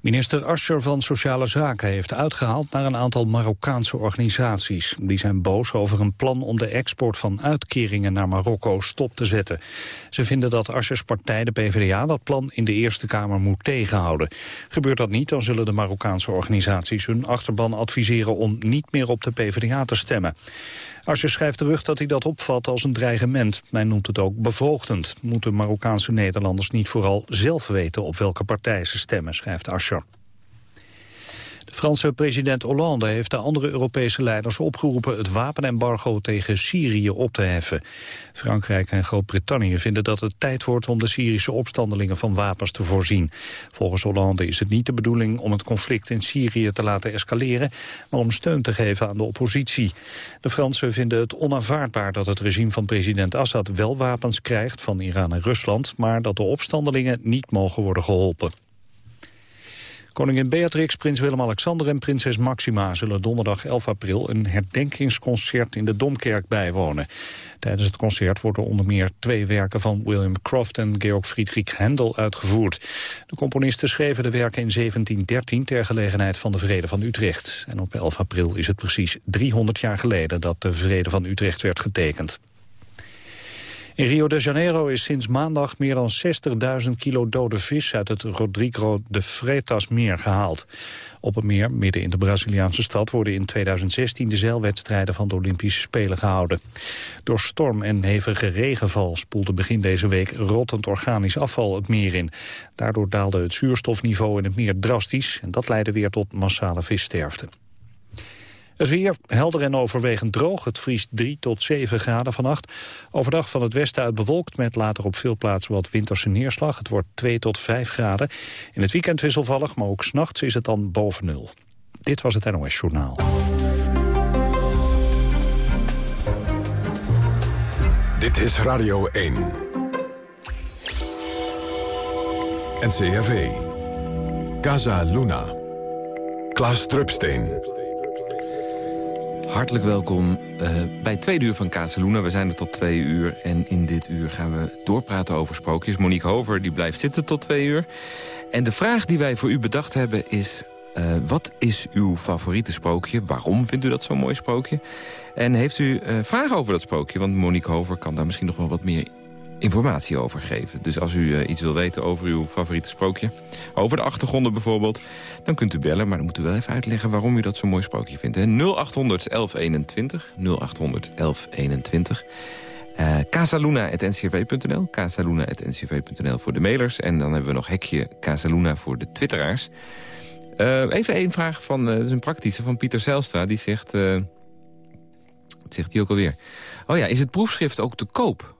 Minister Ascher van Sociale Zaken heeft uitgehaald naar een aantal Marokkaanse organisaties. Die zijn boos over een plan om de export van uitkeringen naar Marokko stop te zetten. Ze vinden dat Aschers partij, de PvdA, dat plan in de Eerste Kamer moet tegenhouden. Gebeurt dat niet, dan zullen de Marokkaanse organisaties hun achterban adviseren om niet meer op de PvdA te stemmen. Asscher schrijft terug dat hij dat opvat als een dreigement. Hij noemt het ook bevoogdend. Moeten Marokkaanse Nederlanders niet vooral zelf weten op welke partij ze stemmen, schrijft Asscher. Franse president Hollande heeft de andere Europese leiders opgeroepen het wapenembargo tegen Syrië op te heffen. Frankrijk en Groot-Brittannië vinden dat het tijd wordt om de Syrische opstandelingen van wapens te voorzien. Volgens Hollande is het niet de bedoeling om het conflict in Syrië te laten escaleren, maar om steun te geven aan de oppositie. De Fransen vinden het onaanvaardbaar dat het regime van president Assad wel wapens krijgt van Iran en Rusland, maar dat de opstandelingen niet mogen worden geholpen. Koningin Beatrix, prins Willem-Alexander en prinses Maxima... zullen donderdag 11 april een herdenkingsconcert in de Domkerk bijwonen. Tijdens het concert worden onder meer twee werken van William Croft... en Georg Friedrich Händel uitgevoerd. De componisten schreven de werken in 1713 ter gelegenheid van de Vrede van Utrecht. En op 11 april is het precies 300 jaar geleden dat de Vrede van Utrecht werd getekend. In Rio de Janeiro is sinds maandag meer dan 60.000 kilo dode vis uit het Rodrigo de Freitas meer gehaald. Op het meer, midden in de Braziliaanse stad, worden in 2016 de zeilwedstrijden van de Olympische Spelen gehouden. Door storm en hevige regenval spoelde begin deze week rottend organisch afval het meer in. Daardoor daalde het zuurstofniveau in het meer drastisch en dat leidde weer tot massale vissterfte. Het weer helder en overwegend droog. Het vriest 3 tot 7 graden vannacht. Overdag van het westen uit bewolkt met later op veel plaatsen wat winterse neerslag. Het wordt 2 tot 5 graden. In het weekend wisselvallig, maar ook s'nachts is het dan boven nul. Dit was het NOS Journaal. Dit is Radio 1. NCRV. Casa Luna. Klaas Drupsteen. Hartelijk welkom uh, bij tweede uur van Kazeluna. We zijn er tot twee uur en in dit uur gaan we doorpraten over sprookjes. Monique Hover die blijft zitten tot twee uur. En de vraag die wij voor u bedacht hebben is... Uh, wat is uw favoriete sprookje? Waarom vindt u dat zo'n mooi sprookje? En heeft u uh, vragen over dat sprookje? Want Monique Hover kan daar misschien nog wel wat meer informatie over geven. Dus als u uh, iets wil weten over uw favoriete sprookje... over de achtergronden bijvoorbeeld, dan kunt u bellen. Maar dan moet u wel even uitleggen waarom u dat zo'n mooi sprookje vindt. Hè? 0800 1121, 0800 1121... Uh, casaluna.ncv.nl, voor de mailers. En dan hebben we nog hekje Casaluna voor de twitteraars. Uh, even één vraag van, uh, een praktische, van Pieter Zijlstra. Die zegt, uh, zegt hij ook alweer... Oh ja, is het proefschrift ook te koop?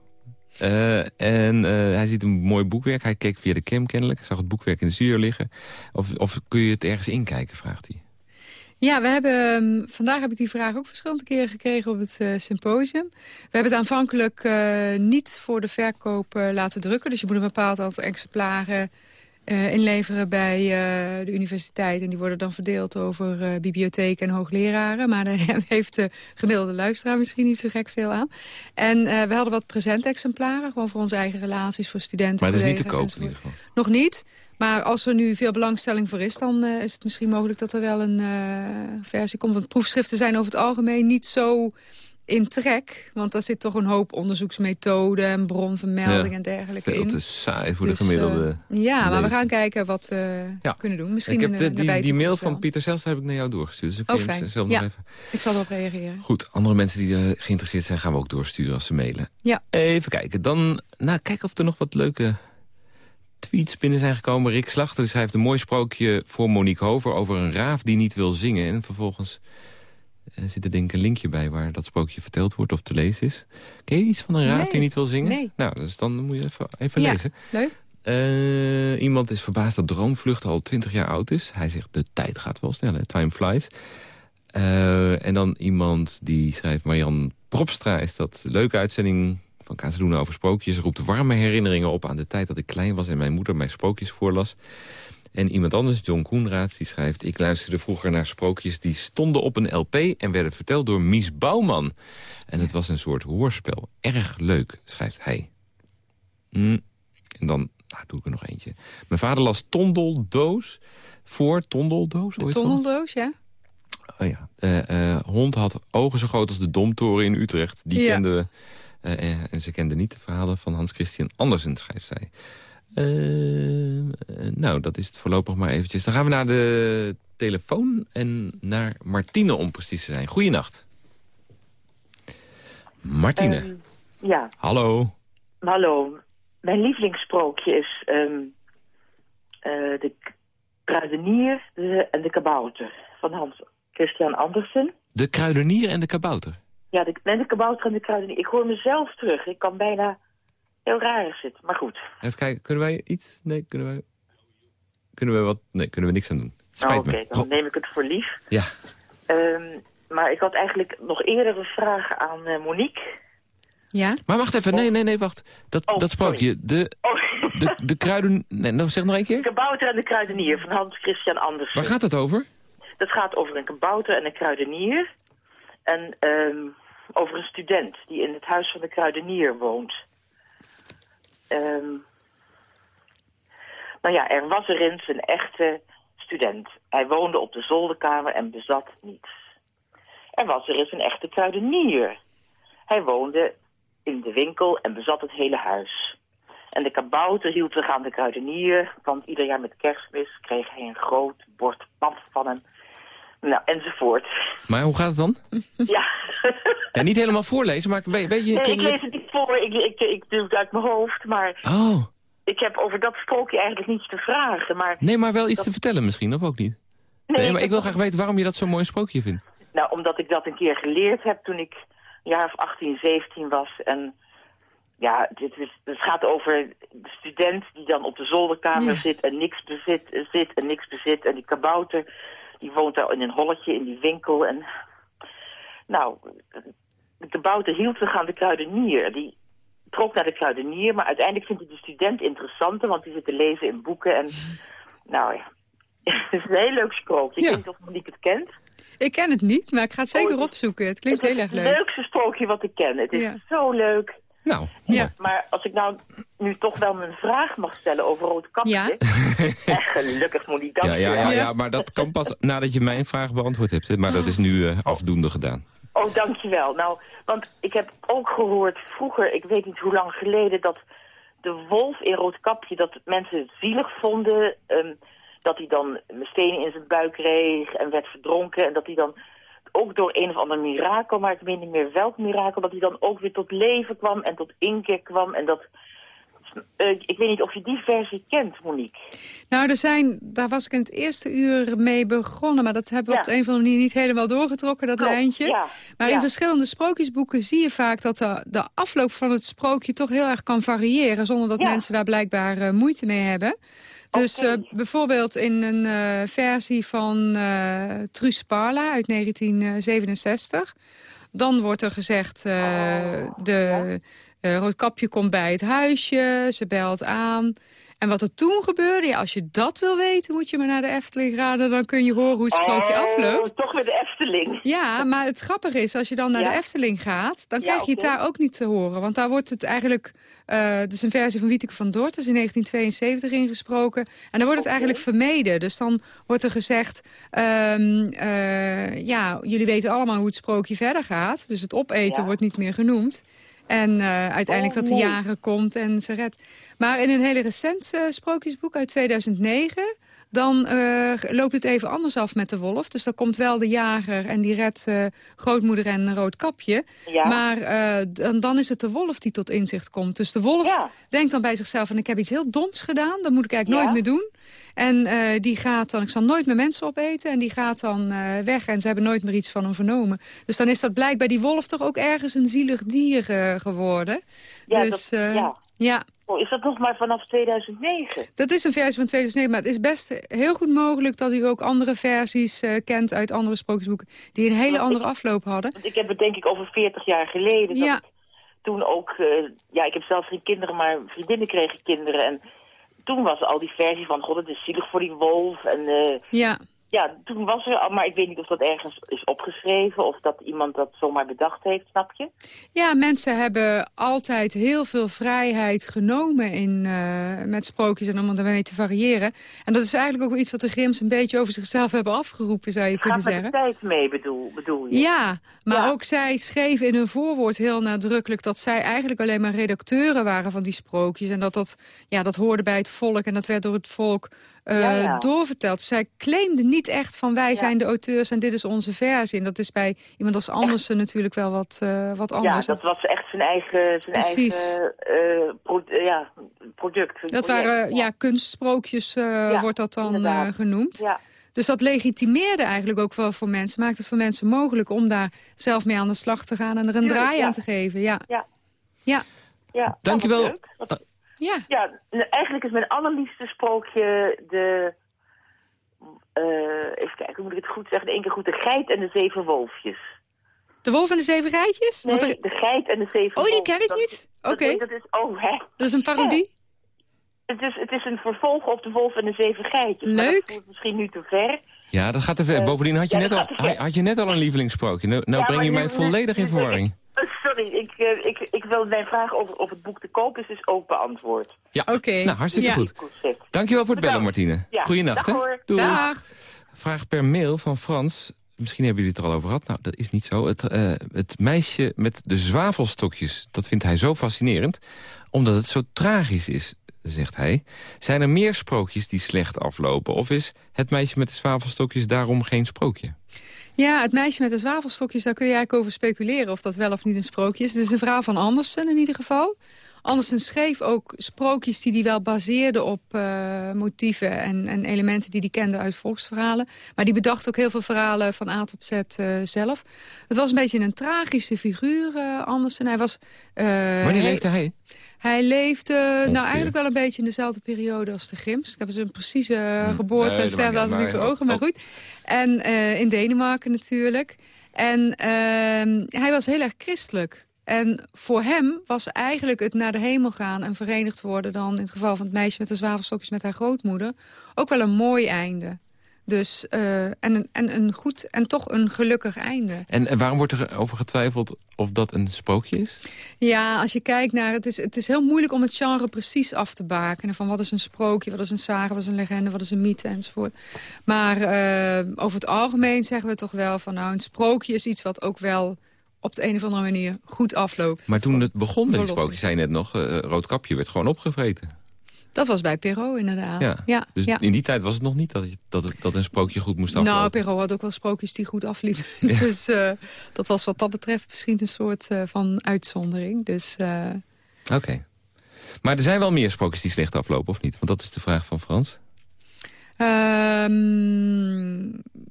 Uh, en uh, hij ziet een mooi boekwerk. Hij keek via de cam kennelijk. Zag het boekwerk in de studio liggen. Of, of kun je het ergens inkijken, vraagt hij. Ja, we hebben, um, vandaag heb ik die vraag ook verschillende keren gekregen op het uh, symposium. We hebben het aanvankelijk niet voor de verkoop laten drukken. Dus je moet een bepaald aantal exemplaren uh, inleveren bij uh, de universiteit. En die worden dan verdeeld over uh, bibliotheken en hoogleraren. Maar daar heeft de gemiddelde luisteraar misschien niet zo gek veel aan. En we hadden wat presentexemplaren. Gewoon voor onze eigen relaties, voor studenten. Maar het is niet te koop in ieder geval? Nog niet. Maar als er nu veel belangstelling voor is... dan is het misschien mogelijk dat er wel een versie komt. Want proefschriften zijn over het algemeen niet zo in trek. Want daar zit toch een hoop onderzoeksmethoden en bronvermelding en dergelijke veel in. te saai voor de dus, gemiddelde uh, Ja, maar we gaan kijken wat we ja. kunnen doen. Misschien ik heb de, een, die, die mail van Pieter Zelstra heb ik naar jou doorgestuurd. Dus oh, fijn. Zelf ja, nog even... ik zal erop reageren. Goed, andere mensen die uh, geïnteresseerd zijn... gaan we ook doorsturen als ze mailen. Ja. Even kijken. Dan nou, kijken of er nog wat leuke tweets binnen zijn gekomen. Rick Slachter schrijft een mooi sprookje voor Monique Hover... over een raaf die niet wil zingen. En vervolgens er zit er denk ik een linkje bij waar dat sprookje verteld wordt of te lezen is. Ken je iets van een raaf nee. die niet wil zingen? Nee. Nou, dus dan moet je even, even ja, lezen. leuk. Uh, iemand is verbaasd dat Droomvlucht al 20 jaar oud is. Hij zegt, de tijd gaat wel snel, hè? time flies. Uh, en dan iemand die schrijft, Marian Propstra is dat leuke uitzending van Kazeluna over sprookjes. Roept warme herinneringen op aan de tijd dat ik klein was en mijn moeder mij sprookjes voorlas. En iemand anders, John Koenraads, die schrijft... ik luisterde vroeger naar sprookjes die stonden op een LP... en werden verteld door Mies Bouwman. En het was een soort hoorspel. Erg leuk, schrijft hij. Mm. En dan, nou, nog eentje. Mijn vader las Tondeldoos voor Tondeldoos. De tondeldoos, ja. Oh ja. Uh, hond had ogen zo groot als de Domtoren in Utrecht. Die ja. kenden we. Uh, en ze kende niet de verhalen van Hans Christian Andersen, schrijft zij. Nou, dat is het voorlopig maar eventjes. Dan gaan we naar de telefoon en naar Martine om precies te zijn. Goeienacht. Martine. Um, ja. Hallo. Hallo. Mijn lievelingssprookje is um, uh, de kruidenier en de kabouter van Hans Christian Andersen. De kruidenier en de kabouter? Ja, de, de kabouter en de kruidenier. Ik hoor mezelf terug. Ik kan bijna heel raar zitten, maar goed. Even kijken, kunnen wij iets? Nee, kunnen wij... Kunnen we wat? Nee, kunnen we niks aan doen. Spijt oh, Oké, dan neem ik het voor lief. Ja. Um, maar ik had eigenlijk nog eerder een vraag aan uh, Monique. Ja? Maar wacht even, nee, nee, nee, wacht. Dat, oh, dat sprookje, de, oh. de, de kruiden... Nee, nou, zeg nog een keer. De kabouter en de kruidenier van Hans Christian Andersen. Waar gaat het over? Dat gaat over een kabouter en een kruidenier. En um, over een student die in het huis van de kruidenier woont. Um, nou ja, er was erin een echte student. Hij woonde op de zolderkamer en bezat niets. Er was er eens een echte kruidenier. Hij woonde in de winkel en bezat het hele huis. En de kabouter hield zich aan de kruidenier, want ieder jaar met kerstmis kreeg hij een groot bord pap van hem. Nou, enzovoort. Maar hoe gaat het dan? Ja. ja niet helemaal voorlezen, maar weet, weet je... Nee, ik lees het niet voor, ik, ik, ik, doe het uit mijn hoofd, maar... Oh. Ik heb over dat sprookje eigenlijk niets te vragen, maar... Nee, maar wel iets te vertellen misschien, of ook niet? Nee, nee maar ik wil graag weten waarom je dat zo'n mooi sprookje vindt. Nou, omdat ik dat een keer geleerd heb toen ik een jaar of 18, 17 was. En ja, dit is, het gaat over de student die dan op de zolderkamer zit en niks bezit, zit en niks bezit. En die kabouter, die woont daar in een holletje in die winkel. En nou, de kabouter hield zich aan de kruidenier. Die trok naar de kruidenier, maar uiteindelijk vindt hij de student interessanter, want die zit te lezen in boeken. En nou ja, het is een heel leuk sprookje. Ik weet niet of Monique het kent. Ik ken het niet, maar ik ga het zeker oh, opzoeken. Het klinkt heel erg leuk. Het is het leukste sprookje wat ik ken. Het is zo leuk. Nou, ja. Maar als ik nou nu toch wel mijn vraag mag stellen over Roodkapje... Ja. En gelukkig moet ik ja, ja, ja, ja, maar dat kan pas nadat je mijn vraag beantwoord hebt. Hè. Maar dat is nu uh, afdoende gedaan. Oh, dankjewel. Nou, want ik heb ook gehoord vroeger, ik weet niet hoe lang geleden... dat de wolf in Roodkapje, dat mensen het zielig vonden... Um, dat hij dan stenen in zijn buik kreeg en werd verdronken. En dat hij dan ook door een of ander mirakel, maar ik weet niet meer welk mirakel... dat hij dan ook weer tot leven kwam en tot inkeer kwam. En dat... Uh, ik weet niet of je die versie kent, Monique. Nou, er zijn, daar was ik in het eerste uur mee begonnen... maar dat hebben we op de een of andere manier niet helemaal doorgetrokken, dat lijntje. Ja. Maar in verschillende sprookjesboeken zie je vaak... dat de, de, afloop van het sprookje toch heel erg kan variëren... zonder dat mensen daar blijkbaar uh, moeite mee hebben. Dus uh, bijvoorbeeld in een uh, versie van uh, Truus Parla uit 1967... dan wordt er gezegd, oh, de roodkapje komt bij het huisje, ze belt aan... En wat er toen gebeurde, ja, als je dat wil weten, moet je maar naar de Efteling gaan. Dan kun je horen hoe het sprookje oh, afloopt. toch weer de Efteling. Ja, maar het grappige is, als je dan naar ja. de Efteling gaat... dan krijg je het daar ook niet te horen. Want daar wordt het eigenlijk... Uh, is een versie van Wieteke van Dort, is in 1972 ingesproken. En dan wordt het eigenlijk vermeden. Dus dan wordt er gezegd... Um, uh, ja, jullie weten allemaal hoe het sprookje verder gaat. Dus het opeten wordt niet meer genoemd. En uh, uiteindelijk oh, dat de jager komt en ze redt. Maar in een hele recent uh, sprookjesboek uit 2009... dan uh, loopt het even anders af met de wolf. Dus dan komt wel de jager en die redt grootmoeder en een rood kapje. Ja. Maar dan, dan, is het de wolf die tot inzicht komt. Dus de wolf ja. denkt dan bij zichzelf... van ik heb iets heel doms gedaan, dat moet ik eigenlijk ja. nooit meer doen. En uh, die gaat dan, ik zal nooit meer mensen opeten. En die gaat dan uh, weg en ze hebben nooit meer iets van hem vernomen. Dus dan is dat blijkbaar die wolf toch ook ergens een zielig dier uh, geworden. Ja, dus, dat, ja. Ja. Oh, is dat nog maar vanaf 2009? Dat is een versie van 2009, maar het is best heel goed mogelijk... dat u ook andere versies kent uit andere sprookjesboeken... die een hele want andere ik, afloop hadden. Want ik heb het denk ik over 40 jaar geleden. Ja. Dat toen ook, ja, ik heb zelf geen kinderen, maar vriendinnen kregen kinderen... En toen was al die versie van, god, het is zielig voor die wolf. En, uh, ja. Ja, toen was er al, maar ik weet niet of dat ergens is opgeschreven... of dat iemand dat zomaar bedacht heeft, snap je? Ja, mensen hebben altijd heel veel vrijheid genomen in, uh, met sprookjes... en om ermee te variëren. En dat is eigenlijk ook iets wat de Grims een beetje over zichzelf hebben afgeroepen, zou je kunnen zeggen. Gaat met de tijd mee, bedoel, bedoel je? Ja, maar ook zij schreven in hun voorwoord heel nadrukkelijk... dat zij eigenlijk alleen maar redacteuren waren van die sprookjes... en dat dat, ja, dat hoorde bij het volk en dat werd door het volk ja, ja. doorverteld. Zij claimde niet echt van wij zijn de auteurs en dit is onze versie. En dat is bij iemand als Andersen natuurlijk wel wat, uh, wat anders. Ja, dat was echt zijn eigen, zijn eigen uh, pro ja, product. Dat waren ja, kunstsprookjes wordt dat dan genoemd. Ja. Dus dat legitimeerde eigenlijk ook wel voor mensen. Maakt het voor mensen mogelijk om daar zelf mee aan de slag te gaan... en er een draai aan te geven. Ja. Ja. ja. ja. Dankjewel. Ja. ja, eigenlijk is mijn allerliefste sprookje de... Uh, even kijken, hoe moet ik het goed zeggen? De één keer goed, de geit en de zeven wolfjes. De wolf en de zeven geitjes? Nee, er... de geit en de zeven Oh, die ken ik niet? Oké. Okay. Dat, is, oh, hè. Dat is een parodie? Het is, het is een vervolg op de wolf en de zeven geitjes. Leuk. dat misschien nu te ver. Ja, dat gaat te ver. Uh, Bovendien had je, ja, net al, had je net al een lievelingssprookje. Nou, nou ja, breng je mij volledig in verwarring. Sorry, ik, uh, ik, ik wil mijn vraag over of het boek te koop is, dus ook beantwoord. Ja, oké. Okay. Nou, hartstikke ja. goed. Dankjewel voor het bellen, Martine. Ja. Goeienacht, Dag, hè? Doei. Dag. Vraag per mail van Frans. Misschien hebben jullie het er al over gehad. Nou, dat is niet zo. Het, uh, het meisje met de zwavelstokjes, dat vindt hij zo fascinerend. Omdat het zo tragisch is, zegt hij. Zijn er meer sprookjes die slecht aflopen? Of is het meisje met de zwavelstokjes daarom geen sprookje? Ja, het meisje met de zwavelstokjes, daar kun je eigenlijk over speculeren... of dat wel of niet een sprookje is. Het is een verhaal van Andersen in ieder geval. Andersen schreef ook sprookjes die hij wel baseerde op uh, motieven... En, en, elementen die hij kende uit volksverhalen. Maar die bedacht ook heel veel verhalen van A tot Z uh, zelf. Het was een beetje een tragische figuur, uh, Andersen. Hij was... Wanneer leefde hij? Hij leefde nou eigenlijk wel een beetje in dezelfde periode als de Grims. Ik heb dus een precieze hmm. geboorte en sterfdatum uit mijn ogen, maar goed. En uh, in Denemarken natuurlijk. En uh, hij was heel erg christelijk. En voor hem was eigenlijk het naar de hemel gaan en verenigd worden... dan in het geval van het meisje met de zwavelstokjes met haar grootmoeder... ook wel een mooi einde. Dus, uh, en, en een goed en toch een gelukkig einde. En, en waarom wordt er over getwijfeld of dat een sprookje is? Ja, als je kijkt naar... Het is, het is heel moeilijk om het genre precies af te bakenen. Van wat is een sprookje, wat is een sage, wat is een legende, wat is een mythe enzovoort. Maar uh, over het algemeen zeggen we toch wel van... nou, een sprookje is iets wat ook wel op de een of andere manier goed afloopt. Maar toen het begon met het sprookje, zei net nog... Uh, Roodkapje werd gewoon opgevreten. Dat was bij Perrault inderdaad. Ja, ja dus ja. in die tijd was het nog niet dat, dat, dat een sprookje goed moest aflopen? Nou, Perrault had ook wel sprookjes die goed afliepen. Ja. dus uh, dat was wat dat betreft misschien een soort uh, van uitzondering. Dus, uh... Oké. Okay. Maar er zijn wel meer sprookjes die slecht aflopen, of niet? Want dat is de vraag van Frans. Um,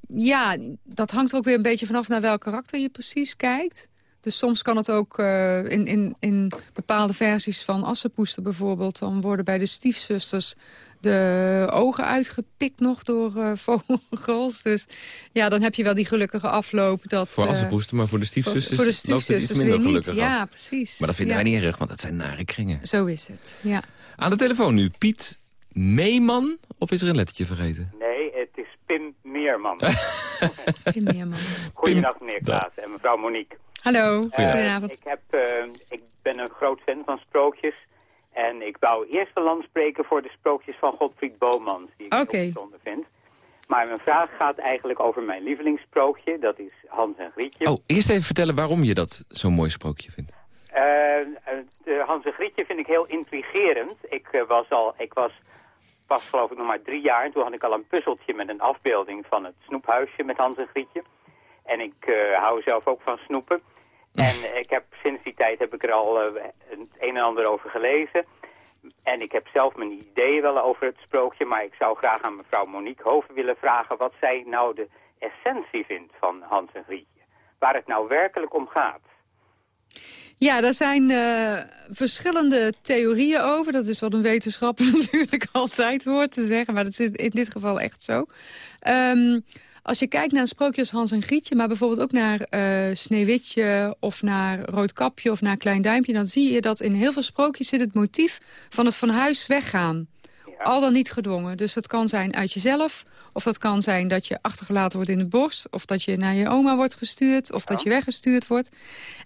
ja, dat hangt er ook weer een beetje vanaf naar welk karakter je precies kijkt. Dus soms kan het ook uh, in, in, in bepaalde versies van Assepoester bijvoorbeeld... dan worden bij de stiefzusters de ogen uitgepikt nog door uh, vogels. Dus ja, dan heb je wel die gelukkige afloop. Dat, voor Assepoester, maar voor de stiefzusters, voor de stiefzusters minder gelukkig Ja, precies. Maar dat vinden ja. wij niet erg, want dat zijn nare kringen. Zo is het, ja. Aan de telefoon nu, Piet Meeman, of is er een lettertje vergeten? Nee, het is Pim Meerman. Pim Meerman. Goedendag meneer Klaas en mevrouw Monique. Hallo, goedenavond. Uh, ik, heb, uh, ik ben een groot fan van sprookjes. En ik wou eerst een land spreken voor de sprookjes van Godfried Bomans, die ik okay. bijzonder vind. Maar mijn vraag gaat eigenlijk over mijn lievelingssprookje. Dat is Hans en Grietje. Oh, eerst even vertellen waarom je dat zo'n mooi sprookje vindt. Uh, Hans en Grietje vind ik heel intrigerend. Ik, was al, ik was pas geloof ik nog maar drie jaar. En toen had ik al een puzzeltje met een afbeelding van het snoephuisje met Hans en Grietje. En ik uh, hou zelf ook van snoepen. En ik heb, sinds die tijd heb ik er al uh, het een en ander over gelezen. En ik heb zelf mijn ideeën wel over het sprookje. Maar ik zou graag aan mevrouw Monique Hoven willen vragen... wat zij nou de essentie vindt van Hans en Grietje. Waar het nou werkelijk om gaat. Ja, daar zijn uh, verschillende theorieën over. Dat is wat een wetenschapper natuurlijk altijd hoort te zeggen. Maar dat is in dit geval echt zo. Um, als je kijkt naar sprookjes Hans en Grietje... maar bijvoorbeeld ook naar uh, Sneeuwwitje of naar Roodkapje of naar Klein Duimpje... dan zie je dat in heel veel sprookjes zit het motief van het van huis weggaan. Al dan niet gedwongen. Dus dat kan zijn uit jezelf, of dat kan zijn dat je achtergelaten wordt in het bos... of dat je naar je oma wordt gestuurd, of dat je weggestuurd wordt.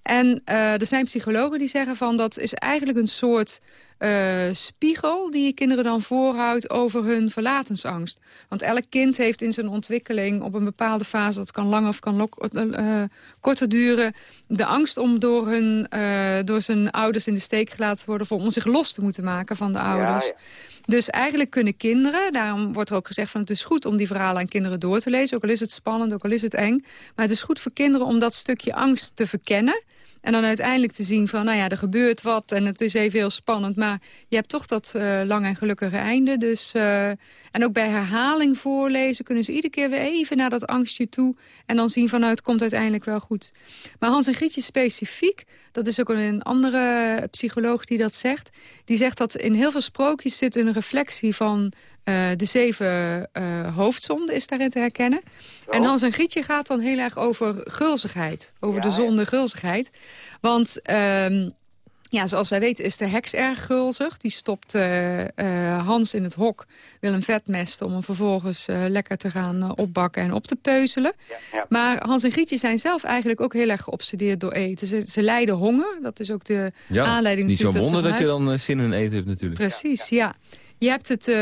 En uh, er zijn psychologen die zeggen van dat is eigenlijk een soort uh, spiegel die je kinderen dan voorhoudt over hun verlatensangst. Want elk kind heeft in zijn ontwikkeling op een bepaalde fase... dat kan lang of kan uh, korter duren... de angst om door, hun, uh, door zijn ouders in de steek gelaten te worden... of om zich los te moeten maken van de ouders. Ja, ja. Dus eigenlijk kunnen kinderen, daarom wordt er ook gezegd... van het is goed om die verhalen aan kinderen door te lezen. Ook al is het spannend, ook al is het eng. Maar het is goed voor kinderen om dat stukje angst te verkennen... En dan uiteindelijk te zien van, nou ja, er gebeurt wat en het is even heel spannend. Maar je hebt toch dat uh, lang en gelukkige einde. Dus, uh, en ook bij herhaling voorlezen kunnen ze iedere keer weer even naar dat angstje toe. En dan zien van, nou, het komt uiteindelijk wel goed. Maar Hans en Grietje specifiek, dat is ook een andere psycholoog die dat zegt. Die zegt dat in heel veel sprookjes zit een reflectie van uh, de zeven uh, hoofdzonden is daarin te herkennen. Oh. En Hans en Grietje gaat dan heel erg over gulzigheid. Over ja, de zonde gulzigheid. Want... Um, ja, zoals wij weten is de heks erg gulzig. Die stopt uh, uh, Hans in het hok, wil een vetmest... om hem vervolgens uh, lekker te gaan opbakken en op te peuzelen. Ja, ja. Maar Hans en Grietje zijn zelf eigenlijk ook heel erg geobsedeerd door eten. Ze, ze lijden honger, dat is ook de ja, aanleiding. Niet zo'n wonder dat, dat je dan zin in eten hebt natuurlijk. Precies, ja. Je hebt het, uh,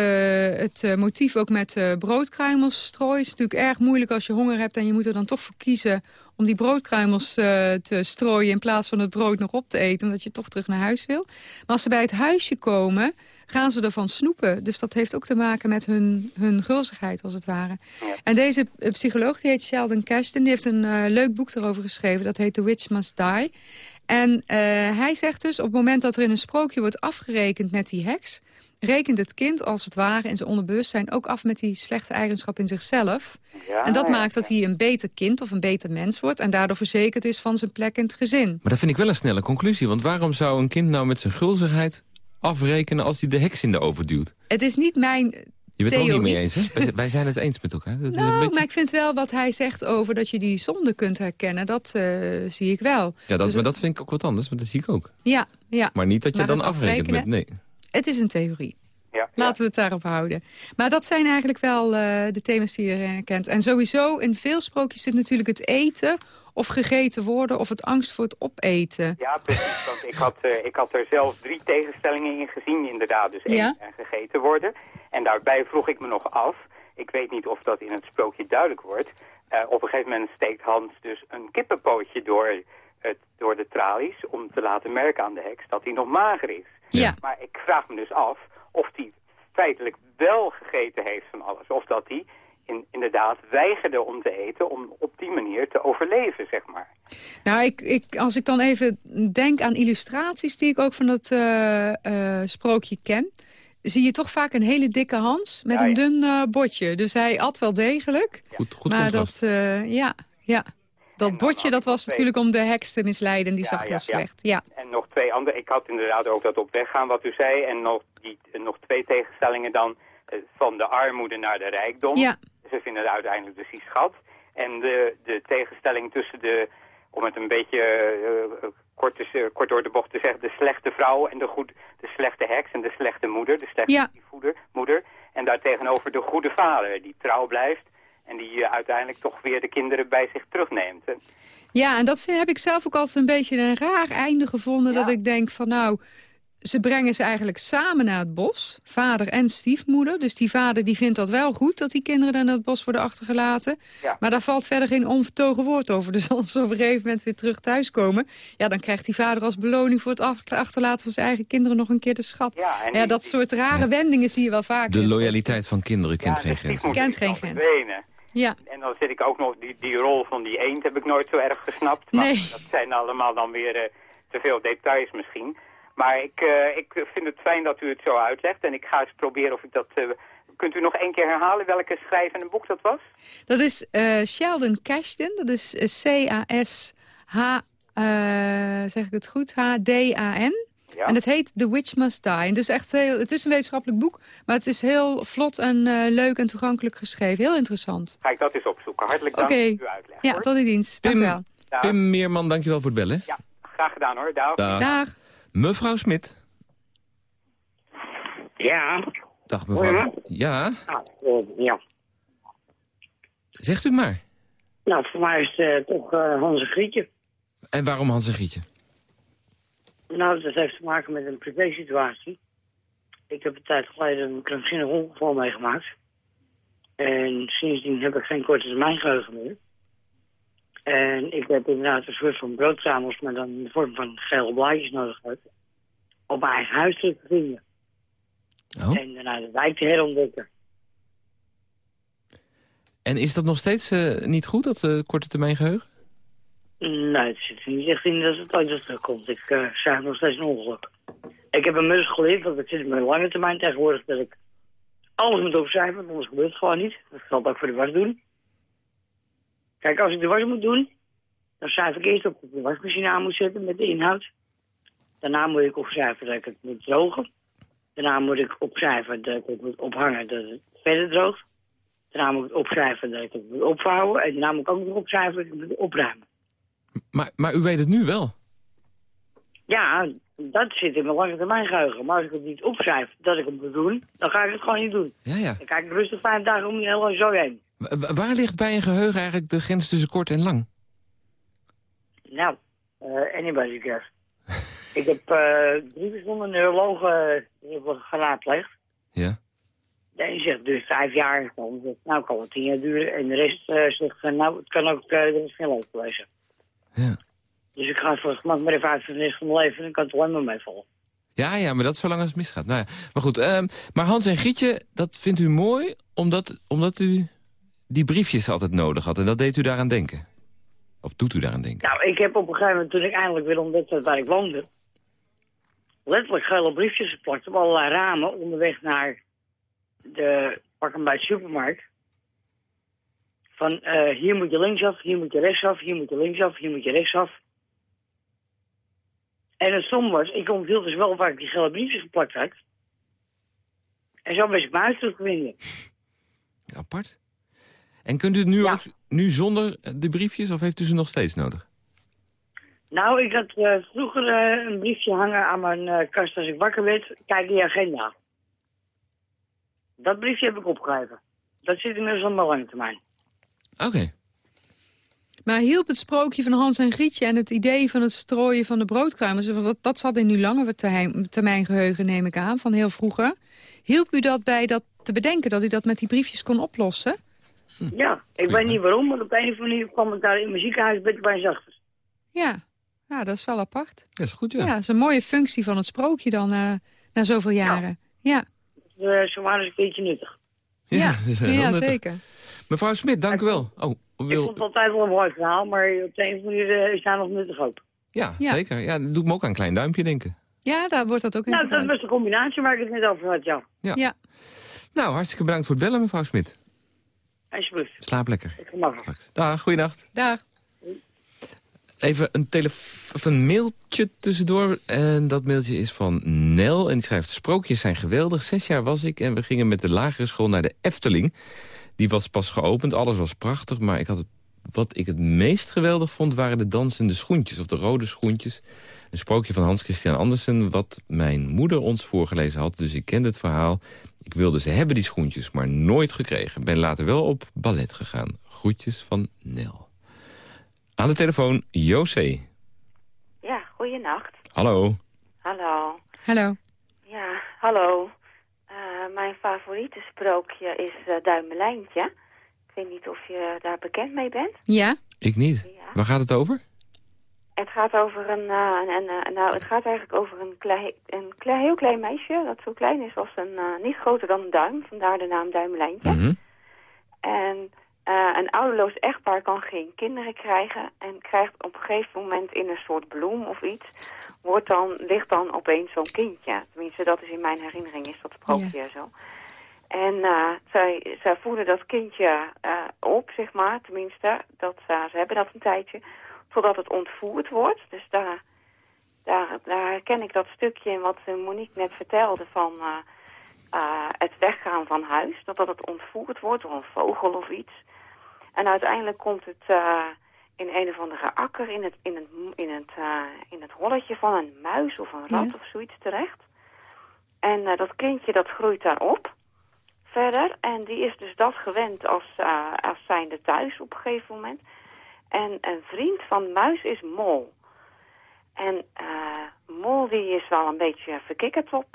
het uh, motief ook met uh, broodkruimels Het is natuurlijk erg moeilijk als je honger hebt... en je moet er dan toch voor kiezen om die broodkruimels te strooien... in plaats van het brood nog op te eten, omdat je toch terug naar huis wil. Maar als ze bij het huisje komen, gaan ze ervan snoepen. Dus dat heeft ook te maken met hun, hun gulzigheid, als het ware. En deze psycholoog, die heet Sheldon Cashton... die heeft een leuk boek erover geschreven, dat heet The Witch Must Die... En hij zegt dus, op het moment dat er in een sprookje wordt afgerekend met die heks rekent het kind als het ware in zijn onderbewustzijn ook af met die slechte eigenschap in zichzelf. Ja, en dat maakt dat hij een beter kind of een beter mens wordt en daardoor verzekerd is van zijn plek in het gezin. Maar dat vind ik wel een snelle conclusie, want waarom zou een kind nou met zijn gulzigheid afrekenen als hij de heks in de oven duwt? Het is niet mijn je bent Theorie. het ook niet mee eens, hè? Wij zijn het eens met elkaar. Dat nou, beetje... maar ik vind wel wat hij zegt over dat je die zonde kunt herkennen. Dat uh, zie ik wel. Ja, dat, dus, maar dat vind ik ook wat anders, want dat zie ik ook. Ja, ja. Maar niet dat je maar dan afrekent met... Nee. Het is een theorie. Ja, Laten we het daarop houden. Maar dat zijn eigenlijk wel uh, de thema's die je herkent. En sowieso in veel sprookjes zit natuurlijk het eten of gegeten worden of het angst voor het opeten. Ja, precies. Want ik had, uh, ik had er zelf drie tegenstellingen in gezien inderdaad. Dus eten ja? en gegeten worden. En daarbij vroeg ik me nog af, ik weet niet of dat in het sprookje duidelijk wordt... Uh, op een gegeven moment steekt Hans dus een kippenpootje door, het, door de tralies... om te laten merken aan de heks dat hij nog mager is. Ja. Maar ik vraag me dus af of hij feitelijk wel gegeten heeft van alles. Of dat hij in, inderdaad weigerde om te eten om op die manier te overleven, zeg maar. Nou, ik, ik, als ik dan even denk aan illustraties die ik ook van dat uh, uh, sprookje ken... zie je toch vaak een hele dikke Hans met ja, een dun uh, botje. Dus hij at wel degelijk. Goed, goed maar contrast. dat, ja, ja. Dat botje, dat was twee... natuurlijk om de heks te misleiden. Die ja, zag ja, slecht. Ja. En nog twee andere. Ik had inderdaad ook dat op weggaan wat u zei. En nog, die, nog twee tegenstellingen dan van de armoede naar de rijkdom. Ja. Ze vinden het uiteindelijk dus die schat. En de, de tegenstelling tussen de, om het een beetje uh, kort, is, uh, kort door de bocht te zeggen, de slechte vrouw en de, goed, de slechte heks en de slechte moeder, de slechte ja. voeder, moeder. En daartegenover de goede vader, die trouw blijft en die uh, uiteindelijk toch weer de kinderen bij zich terugneemt. Ja, en dat vind, heb ik zelf ook altijd een beetje een raar einde gevonden, ja. dat ik denk van nou ze brengen ze eigenlijk samen naar het bos. Vader en stiefmoeder. Dus die vader die vindt dat wel goed dat die kinderen dan naar het bos worden achtergelaten. Ja. Maar daar valt verder geen onvertogen woord over. Dus als ze op een gegeven moment weer terug thuiskomen... ja, dan krijgt die vader als beloning voor het achterlaten van zijn eigen kinderen nog een keer de schat. Ja, en ja die, dat soort rare ja. wendingen zie je wel vaak. De loyaliteit van kinderen kent geen grens. Kent geen grens. Ja. En dan zit ik ook nog, die, die rol van die eend heb ik nooit zo erg gesnapt. Maar nee. dat zijn allemaal dan weer uh, te veel details misschien. Maar ik, uh, ik vind het fijn dat u het zo uitlegt. En ik ga eens proberen of ik dat... Uh, kunt u nog één keer herhalen welke schrijver en boek dat was? Dat is Sheldon Cashton. Dat is C-A-S-H... zeg ik het goed? H-D-A-N. Ja. En het heet The Witch Must Die. En het, is echt heel, het is een wetenschappelijk boek, maar het is heel vlot en uh, leuk en toegankelijk geschreven. Heel interessant. Ga ik dat eens opzoeken. Hartelijk dank okay. voor uw uitleg. Ja, hoor. tot uw dienst. Dank Pim, wel. Dag. Pim Meerman, dankjewel voor het bellen. Ja, graag gedaan hoor. Dag. Dag. Dag. Mevrouw Smit. Ja. Dag mevrouw. me? Ja, Ah, eh, ja. zegt u maar. Nou, voor mij is het eh, toch eh, Hans en Grietje. En waarom Hans en Grietje? Nou, dat heeft te maken met een privésituatie. Ik heb een tijd geleden een krankzinnig ongeval meegemaakt. En sindsdien heb ik geen korte termijn geheugen meer. En ik heb inderdaad een soort van broodkramels, maar dan in de vorm van gele blaadjes nodig gehad. Op mijn eigen huis te vinden. Oh. En daarna de wijk te herontdekken. En is dat nog steeds eh, niet goed, dat eh, korte termijn geheugen? Nee, het zit niet echt in dat het ooit terugkomt. Ik uh, nog steeds een ongeluk. Ik heb inmiddels geleerd, want ik zit in mijn lange termijn tegenwoordig, dat ik alles moet opschrijven, want anders gebeurt het gewoon niet. Dat geldt ook voor de was doen. Kijk, als ik de was moet doen, dan schrijf ik eerst op ik de wasmachine aan moet zetten met de inhoud. Daarna moet ik opschrijven dat ik het moet drogen. Daarna moet ik opschrijven dat ik het moet ophangen dat het verder droogt. Daarna moet ik opschrijven dat ik het moet opvouwen. En daarna moet ik ook nog opschrijven dat ik het moet opruimen. Maar, maar u weet het nu wel. Ja, dat zit in mijn lange termijn geheugen. Maar als ik het niet opschrijf dat ik het moet doen, dan ga ik het gewoon niet doen. Ja, ja. Dan kijk ik rustig vijf dagen om die hele zo heen. Wa- wa- waar ligt bij een geheugen eigenlijk de grens tussen kort en lang? Nou, uh, anybody's guess. ik heb uh, drie verschillende neurologen uh, geraadpleegd. Ja. De een zegt dus vijf jaar, zegt nou kan het tien jaar duren. En de rest uh, zegt nou het kan ook de rest je leven wezen. Ja. Dus ik ga voor het gemak maar even uit van de rest van mijn leven en dan kan het alleen maar meevallen. Ja, ja, maar dat is zolang als het misgaat. Nou ja, maar goed, um, maar Hans en Gietje, dat vindt u mooi omdat, omdat u die briefjes altijd nodig had. En dat deed u daaraan denken? Of doet u daaraan denken? Nou, ik heb op een gegeven moment, toen ik eindelijk weer ontdekte waar ik woonde... letterlijk gele briefjes geplakt op allerlei ramen onderweg naar de, pak hem bij de supermarkt. Van uh, hier moet je linksaf, hier moet je rechtsaf, hier moet je linksaf, hier moet je rechtsaf. En het stom was, ik onthield dus wel waar ik die gele briefjes geplakt had. En zo was ik mijn huis. Apart. En kunt u het nu ja. ook nu zonder de briefjes of heeft u ze nog steeds nodig? Nou, ik had uh, vroeger uh, een briefje hangen aan mijn uh, kast als ik wakker werd. Kijk die agenda. Dat briefje heb ik opgegeven. Dat zit inmiddels op mijn lange termijn. Oké. Okay. Maar hielp het sprookje van Hans en Grietje en het idee van het strooien van de broodkruimels... dat, dat zat in uw lange termijn geheugen, neem ik aan, van heel vroeger. Hielp u dat bij dat te bedenken, dat u dat met die briefjes kon oplossen? Hm. Ja, ik weet niet waarom, maar op een of andere manier kwam ik daar in mijn ziekenhuisbed bij zachter. Ja. ja, dat is wel apart. Dat is goed, ja. Ja, dat is een mooie functie van het sprookje dan uh, na zoveel jaren. Ja. ja. Uh, waren ze een beetje nuttig. Ja, ja, ja zeker. Mevrouw Smit, dank u wel. Oh, wil... Ik vond het altijd wel een mooi verhaal, maar op de een of andere manier is daar nog nuttig ook. Ja, ja, zeker. Ja, dat doet me ook aan een klein duimpje denken. Ja, daar wordt dat ook in Nou, dat was de combinatie waar ik het net over had, ja. Ja. ja. Nou, hartstikke bedankt voor het bellen, mevrouw Smit. Alsjeblieft. Slaap lekker. Ik mag Dag, goeienacht. Dag. Even een, of een mailtje tussendoor. En dat mailtje is van Nel. En die schrijft, sprookjes zijn geweldig. Zes jaar was ik en we gingen met de lagere school naar de Efteling. Die was pas geopend, alles was prachtig. Maar ik had het, wat ik het meest geweldig vond waren de dansende schoentjes. Of de rode schoentjes. Een sprookje van Hans Christian Andersen. Wat mijn moeder ons voorgelezen had. Dus ik kende het verhaal. Ik wilde ze hebben, die schoentjes, maar nooit gekregen. Ben later wel op ballet gegaan. Groetjes van Nel. Aan de telefoon, José. Ja, goeienacht. Hallo. Hallo. Hallo. Ja, hallo. Uh, mijn favoriete sprookje is uh, Duimelijntje. Ik weet niet of je daar bekend mee bent. Ja. Ik niet. Ja. Waar gaat het over? Het gaat over een, uh, een, een nou, het gaat eigenlijk over een, klei, een klei, heel klein meisje dat zo klein is als een, niet groter dan een duim. Vandaar de naam Duimelijntje. Mm -hmm. En uh, een ouderloos echtpaar kan geen kinderen krijgen en krijgt op een gegeven moment in een soort bloem of iets, wordt dan, ligt dan opeens zo'n kindje. Tenminste, dat is in mijn herinnering, is dat sprookje ja. zo. En uh, zij, zij voeden dat kindje uh, op, zeg maar, tenminste, dat, ze hebben dat een tijdje, totdat het ontvoerd wordt. Dus daar, daar, daar herken ik dat stukje in wat Monique net vertelde van het weggaan van huis, dat dat het ontvoerd wordt door een vogel of iets. En uiteindelijk komt het in een of andere akker in het, in het, in het, uh, in het holletje van een muis of een rat ja. of zoiets terecht. En uh, dat kindje dat groeit daar op. verder. En die is dus dat gewend als, uh, als zijnde thuis op een gegeven moment. En een vriend van Muis is Mol. En Mol die is wel een beetje verkikkerd op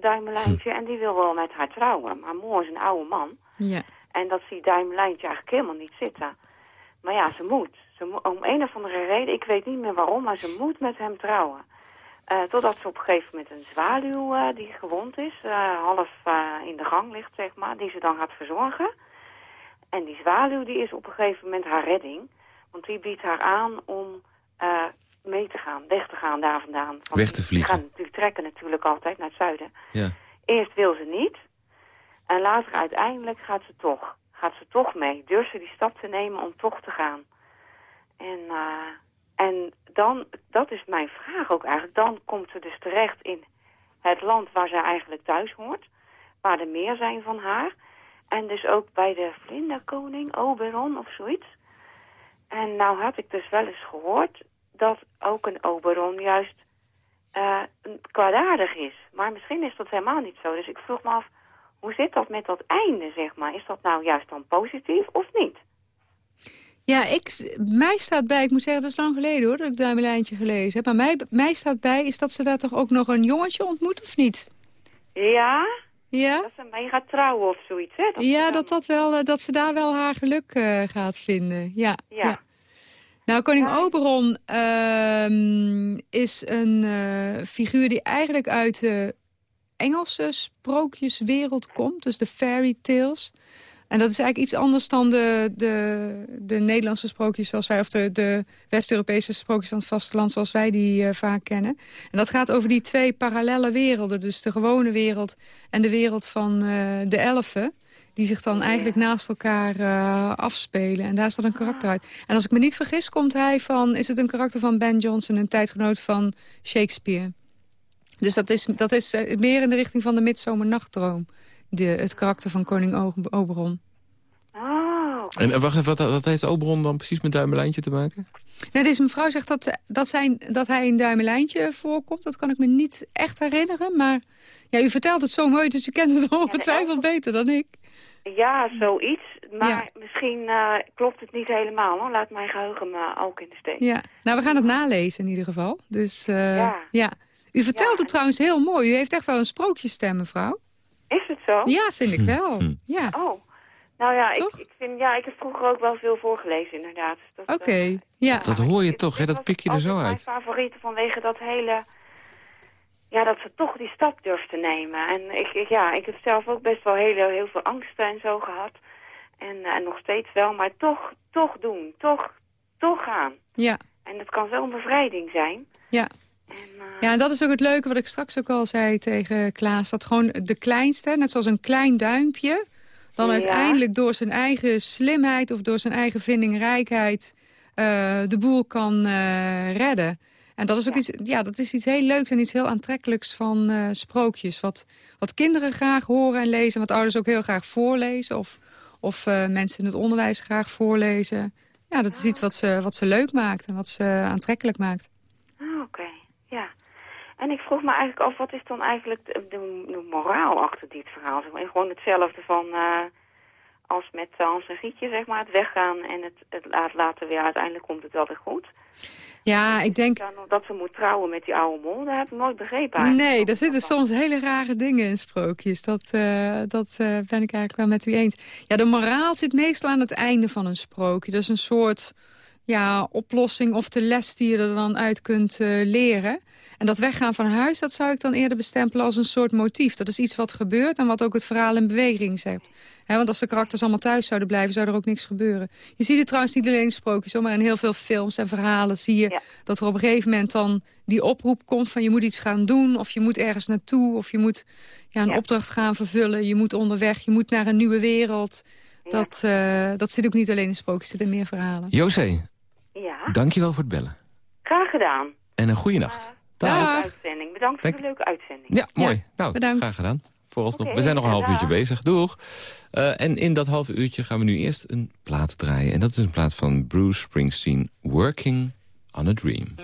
Duimelijntje en die wil wel met haar trouwen. Maar Mol is een oude man. Ja. En dat ziet Duimelijntje eigenlijk helemaal niet zitten. Maar ja, ze moet. Ze om een of andere reden, ik weet niet meer waarom, maar ze moet met hem trouwen. Uh, totdat ze op een gegeven moment een zwaluw uh, die gewond is, uh, half in de gang ligt, zeg maar, die ze dan gaat verzorgen. En die zwaluw die is op een gegeven moment haar redding. Want die biedt haar aan om mee te gaan, weg te gaan daar vandaan. Want weg te vliegen. Die gaan natuurlijk trekken natuurlijk altijd naar het zuiden. Ja. Eerst wil ze niet. En later uiteindelijk gaat ze toch. Gaat ze toch mee. Durft ze die stap te nemen om toch te gaan. En, uh, en dan, dat is mijn vraag ook eigenlijk. Dan komt ze dus terecht in het land waar ze eigenlijk thuis hoort. Waar er meer zijn van haar. En dus ook bij de vlinderkoning, Oberon of zoiets. En nou had ik dus wel eens gehoord dat ook een Oberon juist uh, kwaadaardig is. Maar misschien is dat helemaal niet zo. Dus ik vroeg me af, hoe zit dat met dat einde, zeg maar? Is dat nou juist dan positief of niet? Ja, ik, mij staat bij, ik moet zeggen, dat is lang geleden hoor, dat ik Duimelijntje gelezen heb. Maar mij, mij staat bij, is dat ze daar toch ook nog een jongetje ontmoet of niet? Ja, ja? dat ze mee gaat trouwen of zoiets, hè? Dat ja, dat, dat, wel, dat ze daar wel haar geluk uh, gaat vinden, ja. ja. ja. Nou, koning ja. Oberon uh, is een uh, figuur die eigenlijk uit de Engelse sprookjeswereld komt. Dus de fairy tales. En dat is eigenlijk iets anders dan de, de, de Nederlandse sprookjes zoals wij... of de, de West-Europese sprookjes van het vasteland zoals wij die uh, vaak kennen. En dat gaat over die twee parallele werelden. Dus de gewone wereld en de wereld van uh, de elfen die zich dan eigenlijk naast elkaar uh, afspelen. En daar staat een karakter uit. En als ik me niet vergis, komt hij van... is het een karakter van Ben Jonson, een tijdgenoot van Shakespeare. Dus dat is, dat is meer in de richting van de Midzomernachtdroom. De, het karakter van koning Oberon. Oh, okay. En wacht even, wat, wat heeft Oberon dan precies met Duimelijntje te maken? Nou, deze mevrouw zegt dat, dat, zijn, dat hij in Duimelijntje voorkomt. Dat kan ik me niet echt herinneren, maar... Ja, u vertelt het zo mooi, dus u kent het ongetwijfeld ja, beter dan ik. Ja, zoiets. Maar ja. misschien uh, klopt het niet helemaal. Hoor. Laat mijn geheugen me ook in de steek. Ja, nou we gaan het nalezen in ieder geval. Dus uh, ja. ja. U vertelt ja. het trouwens heel mooi. U heeft echt wel een sprookjesstem, mevrouw. Is het zo? Ja, vind ik wel. Ja. Oh. Nou ja ik, ik, vind, ja, ik heb vroeger ook wel veel voorgelezen, inderdaad. Oké, okay. uh, ja. Dat hoor je toch, hè? Dat pik je er zo uit. mijn favoriete vanwege dat hele ja, dat ze toch die stap durft te nemen. En ik, ik, ja, ik heb zelf ook best wel heel, heel veel angsten en zo gehad. En, en nog steeds wel, maar toch, toch doen. Toch, toch gaan. Ja. En dat kan zo'n bevrijding zijn. Ja. En, uh... Ja, en dat is ook het leuke wat ik straks ook al zei tegen Klaas. Dat gewoon de kleinste, net zoals een klein duimpje... dan ja. uiteindelijk door zijn eigen slimheid of door zijn eigen vindingrijkheid... Uh, de boel kan uh, redden. En dat is ook ja. iets, ja, dat is iets heel leuks en iets heel aantrekkelijks van uh, sprookjes. Wat, wat kinderen graag horen en lezen, wat ouders ook heel graag voorlezen. Of, of mensen in het onderwijs graag voorlezen. Ja, dat is iets wat ze, wat ze leuk maakt en wat ze aantrekkelijk maakt. Oh, Oké, okay. Ja. En ik vroeg me eigenlijk af, wat is dan eigenlijk de, de, de moraal achter dit verhaal? En gewoon hetzelfde van... Uh, als met Hans en Gietje, zeg maar, het weggaan en het, het laten weer, uiteindelijk komt het wel weer goed. Ja, ik denk... Dat ze moet trouwen met die oude mol, dat heb ik nooit begrepen. Eigenlijk. Nee, daar zitten soms hele rare dingen in sprookjes. Dat, uh, dat uh, ben ik eigenlijk wel met u eens. Ja, de moraal zit meestal aan het einde van een sprookje. Dat is een soort ja, oplossing of de les die je er dan uit kunt uh, leren. En dat weggaan van huis, dat zou ik dan eerder bestempelen als een soort motief. Dat is iets wat gebeurt en wat ook het verhaal in beweging zet. He, want als de karakters allemaal thuis zouden blijven, zou er ook niks gebeuren. Je ziet het trouwens niet alleen in sprookjes, maar in heel veel films en verhalen zie je... Ja. dat er op een gegeven moment dan die oproep komt van je moet iets gaan doen... of je moet ergens naartoe, of je moet ja, een Ja. opdracht gaan vervullen. Je moet onderweg, je moet naar een nieuwe wereld. Dat, uh, dat zit ook niet alleen in sprookjes, zit in meer verhalen. José, Ja, dankjewel voor het bellen. graag gedaan. En een goede nacht. Dag. uitzending. Bedankt voor Dank- de leuke uitzending. Ja, mooi. nou, bedankt. graag gedaan. Vooralsnog. Oké, we zijn nog een half dag. uurtje bezig. Doeg. Eh, en in dat half uurtje gaan we nu eerst een plaat draaien. En dat is een plaat van Bruce Springsteen, Working on a Dream.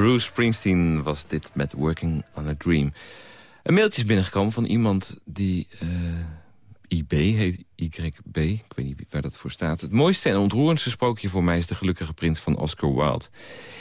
Bruce Springsteen was dit met Working on a Dream. Een mailtje is binnengekomen van iemand die... Uh, IB heet YB, ik weet niet waar dat voor staat. Het mooiste en ontroerendste sprookje voor mij is de gelukkige prins van Oscar Wilde.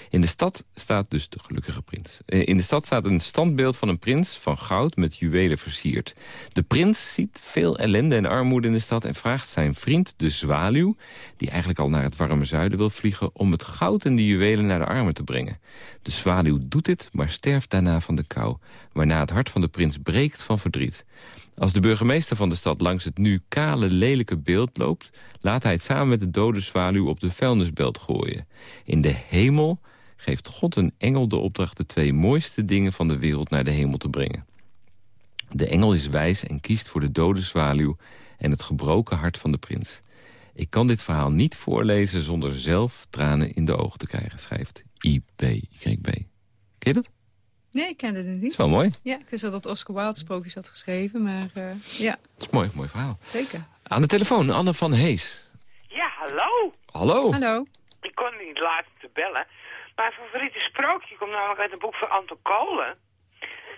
In de stad staat dus de gelukkige prins. Eh, in de stad staat een standbeeld van een prins van goud met juwelen versierd. De prins ziet veel ellende en armoede in de stad... en vraagt zijn vriend, de zwaluw, die eigenlijk al naar het warme zuiden wil vliegen... om het goud en de juwelen naar de armen te brengen. De zwaluw doet dit, maar sterft daarna van de kou... waarna het hart van de prins breekt van verdriet. Als de burgemeester van de stad langs het nu kale, lelijke beeld loopt... laat hij het samen met de dode zwaluw op de vuilnisbelt gooien. In de hemel geeft God een engel de opdracht... de twee mooiste dingen van de wereld naar de hemel te brengen. De engel is wijs en kiest voor de dode zwaluw... en het gebroken hart van de prins. Ik kan dit verhaal niet voorlezen zonder zelf tranen in de ogen te krijgen... schrijft IB. Ken je dat? Nee, ik kende het niet. Dat is wel mooi. Ja, ik wist wel dat Oscar Wilde sprookjes had geschreven, maar uh, ja. Dat is mooi, mooi verhaal. Zeker. Aan de telefoon, Anne van Hees. Ja, hallo. Hallo. Hallo. Ik kon niet laten te bellen. Mijn favoriete sprookje komt namelijk uit een boek van Anton Kolen.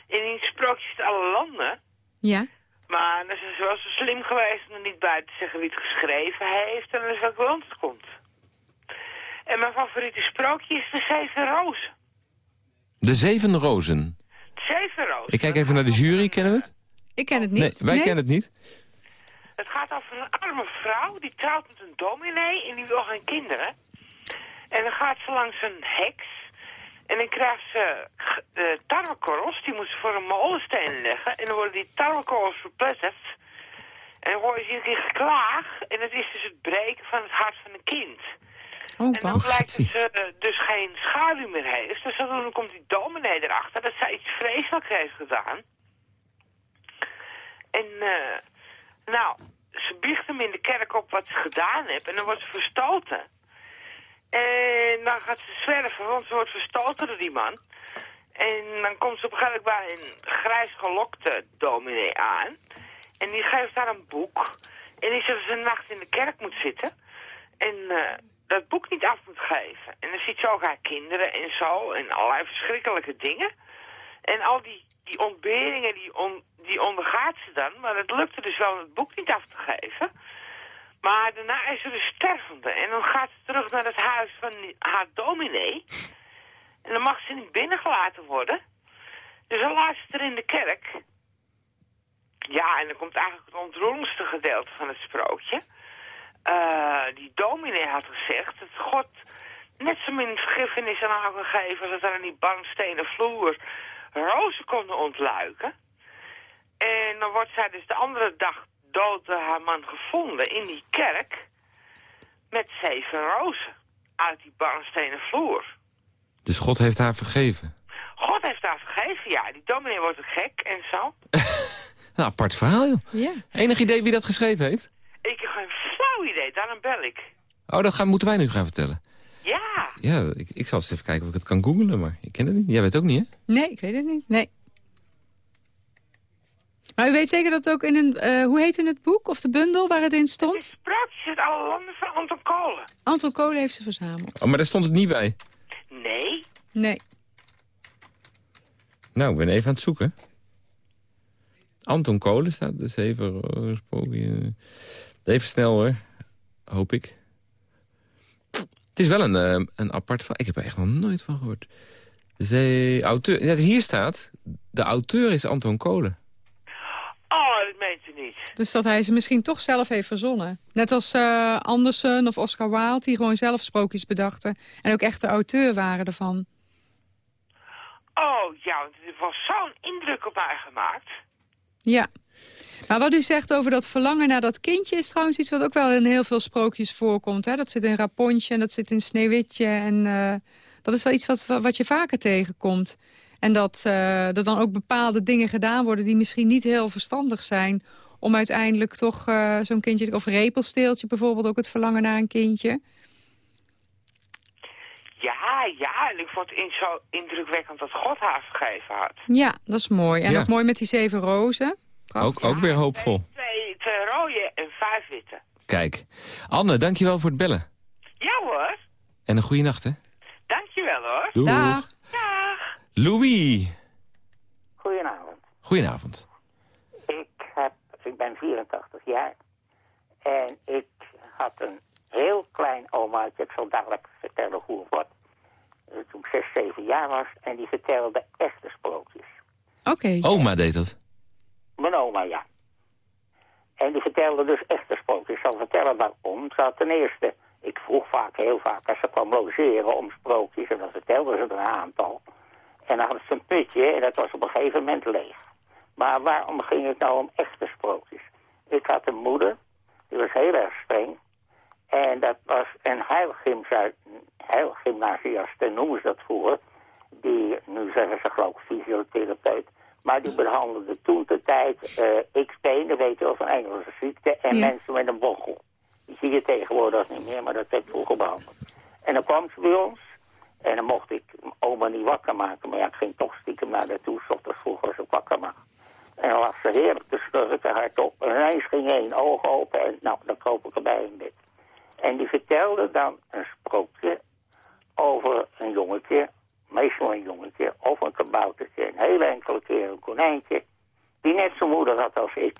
In die sprookje zitten alle landen. Ja. Maar dan is wel zo slim geweest om er niet bij te zeggen wie het geschreven heeft en dus welk land het komt. En mijn favoriete sprookje is de Zeven Rozen. De Zeven Rozen. Zeven Rozen. Ik kijk even naar de jury, kennen we het? Ik ken het niet. Nee, wij kennen het niet. Het gaat over een arme vrouw, die trouwt met een dominee en die wil geen kinderen. En dan gaat ze langs een heks en dan krijgt ze uh, tarwekorrels, die moet ze voor een molensteen leggen. En dan worden die tarwekorrels verpletterd. En dan hoor je keer geklaag en dat is dus het breken van het hart van een kind. Oh, en dan blijkt dat ze uh, dus geen schaduw meer heeft. Dus dan komt die dominee erachter dat zij iets vreselijks heeft gedaan. En uh, nou, ze biecht hem in de kerk op wat ze gedaan heeft en dan wordt ze verstoten. En dan gaat ze zwerven, want ze wordt verstoten door die man. En dan komt ze op een gegeven moment bij een grijs gelokte dominee aan. En die geeft haar een boek. En die zegt dat ze een nacht in de kerk moet zitten. En uh, dat boek niet af moet geven. En dan ziet ze ook haar kinderen en zo. En allerlei verschrikkelijke dingen. En al die, die ontberingen, die, die ondergaat ze dan. Maar het lukte dus wel om het boek niet af te geven. Maar daarna is ze dus stervende. En dan gaat ze terug naar het huis van haar dominee. En dan mag ze niet binnengelaten worden. Dus dan laat ze er in de kerk. Ja, en dan komt eigenlijk het ontroerendste gedeelte van het sprookje. Uh, die dominee had gezegd dat God net zo min vergiffenis aan haar gegeven... als dat er aan die barnstenen vloer rozen konden ontluiken. En dan wordt zij dus de andere dag dood haar man gevonden in die kerk met zeven rozen uit die barnstenen vloer. Dus God heeft haar vergeven? God heeft haar vergeven, ja. Die dominee wordt een gek en zo. nou, apart verhaal, joh. Ja. Enig idee wie dat geschreven heeft? Ik heb geen flauw idee, daarom bel ik. Oh, dat gaan, moeten wij nu gaan vertellen? Ja. Ja, ik, ik zal eens even kijken of ik het kan googlen, maar ik ken het niet. Jij weet het ook niet, hè? Nee, ik weet het niet. Nee. Maar u weet zeker dat het ook in een... Uh, hoe heet het boek of de bundel waar het in stond? Het sprookjes uit alle landen van Anton Kolen. Anton Kolen heeft ze verzameld. Oh, maar daar stond het niet bij? Nee. Nee. Nou, ik ben even aan het zoeken. Anton Kolen staat dus even gesproken. Even snel hoor, hoop ik. Het is wel een, uh, een apart van. Ik heb er echt nog nooit van gehoord. Zee, auteur, ja, hier staat, de auteur is Anton Kolen. Oh, dat meent u niet. Dus dat hij ze misschien toch zelf heeft verzonnen. Net als uh, Andersen of Oscar Wilde, die gewoon zelf sprookjes bedachten. En ook echt de auteur waren ervan. Oh, ja, want het was zo'n indruk op mij gemaakt. Ja. Maar wat u zegt over dat verlangen naar dat kindje... is trouwens iets wat ook wel in heel veel sprookjes voorkomt. Hè? Dat zit in Rapontje en dat zit in Sneeuwwitje. En uh, dat is wel iets wat, wat je vaker tegenkomt. En dat uh, er dan ook bepaalde dingen gedaan worden... die misschien niet heel verstandig zijn... om uiteindelijk toch uh, zo'n kindje... of repelsteeltje bijvoorbeeld ook het verlangen naar een kindje... Ja, ja, en ik vond het in zo indrukwekkend dat God haar vergeven had. Ja, dat is mooi. En Ja. ook mooi met die zeven rozen. Ook, ook weer hoopvol. Twee, twee rode en vijf witte. Kijk. Anne, dankjewel voor het bellen. Ja hoor, En een goede nacht, hè? dankjewel hoor. Doeg. Dag. Ja. Louis. Goedenavond. Goedenavond. Ik, heb, ik ben 84 jaar. En ik had een heel klein omaatje. Ik zal dadelijk vertellen hoe of wat. eh, Toen ik 6, 7 jaar was. En die vertelde echte sprookjes. Oké. Oma deed dat. Mijn oma, ja. En die vertelde dus echte sprookjes. Ik zal vertellen waarom. Ze had ten eerste... Ik vroeg vaak, heel vaak, als ze kwam logeren om sprookjes... en dan vertelde ze er een aantal. En dan hadden ze een putje en dat was op een gegeven moment leeg. Maar waarom ging het nou om echte sprookjes? Ik had een moeder, die was heel erg streng. En dat was een heilgymnasiaste, noemen ze dat vroeger. Die, nu zeggen ze geloof ik fysiotherapeut. Maar die behandelde toen de tijd eh X-benen, weet je wel, van Engelse ziekte. En Ja. mensen met een bochel. Die zie je tegenwoordig niet meer, maar dat werd vroeger behandeld. En dan kwam ze bij ons. En dan mocht ik oma niet wakker maken. Maar ja, ik ging toch stiekem naar haar toe. 's ochtends vroeg als ik wakker mag. En dan lag ze heerlijk te snurken hardop. En ineens ging één oog open. En nou, dan kroop ik erbij in bed. En die vertelde dan een sprookje over een jongetje. Meestal een jongetje. Of een kaboutertje. Een hele enkele keer een konijntje. Die net zijn moeder had als ik.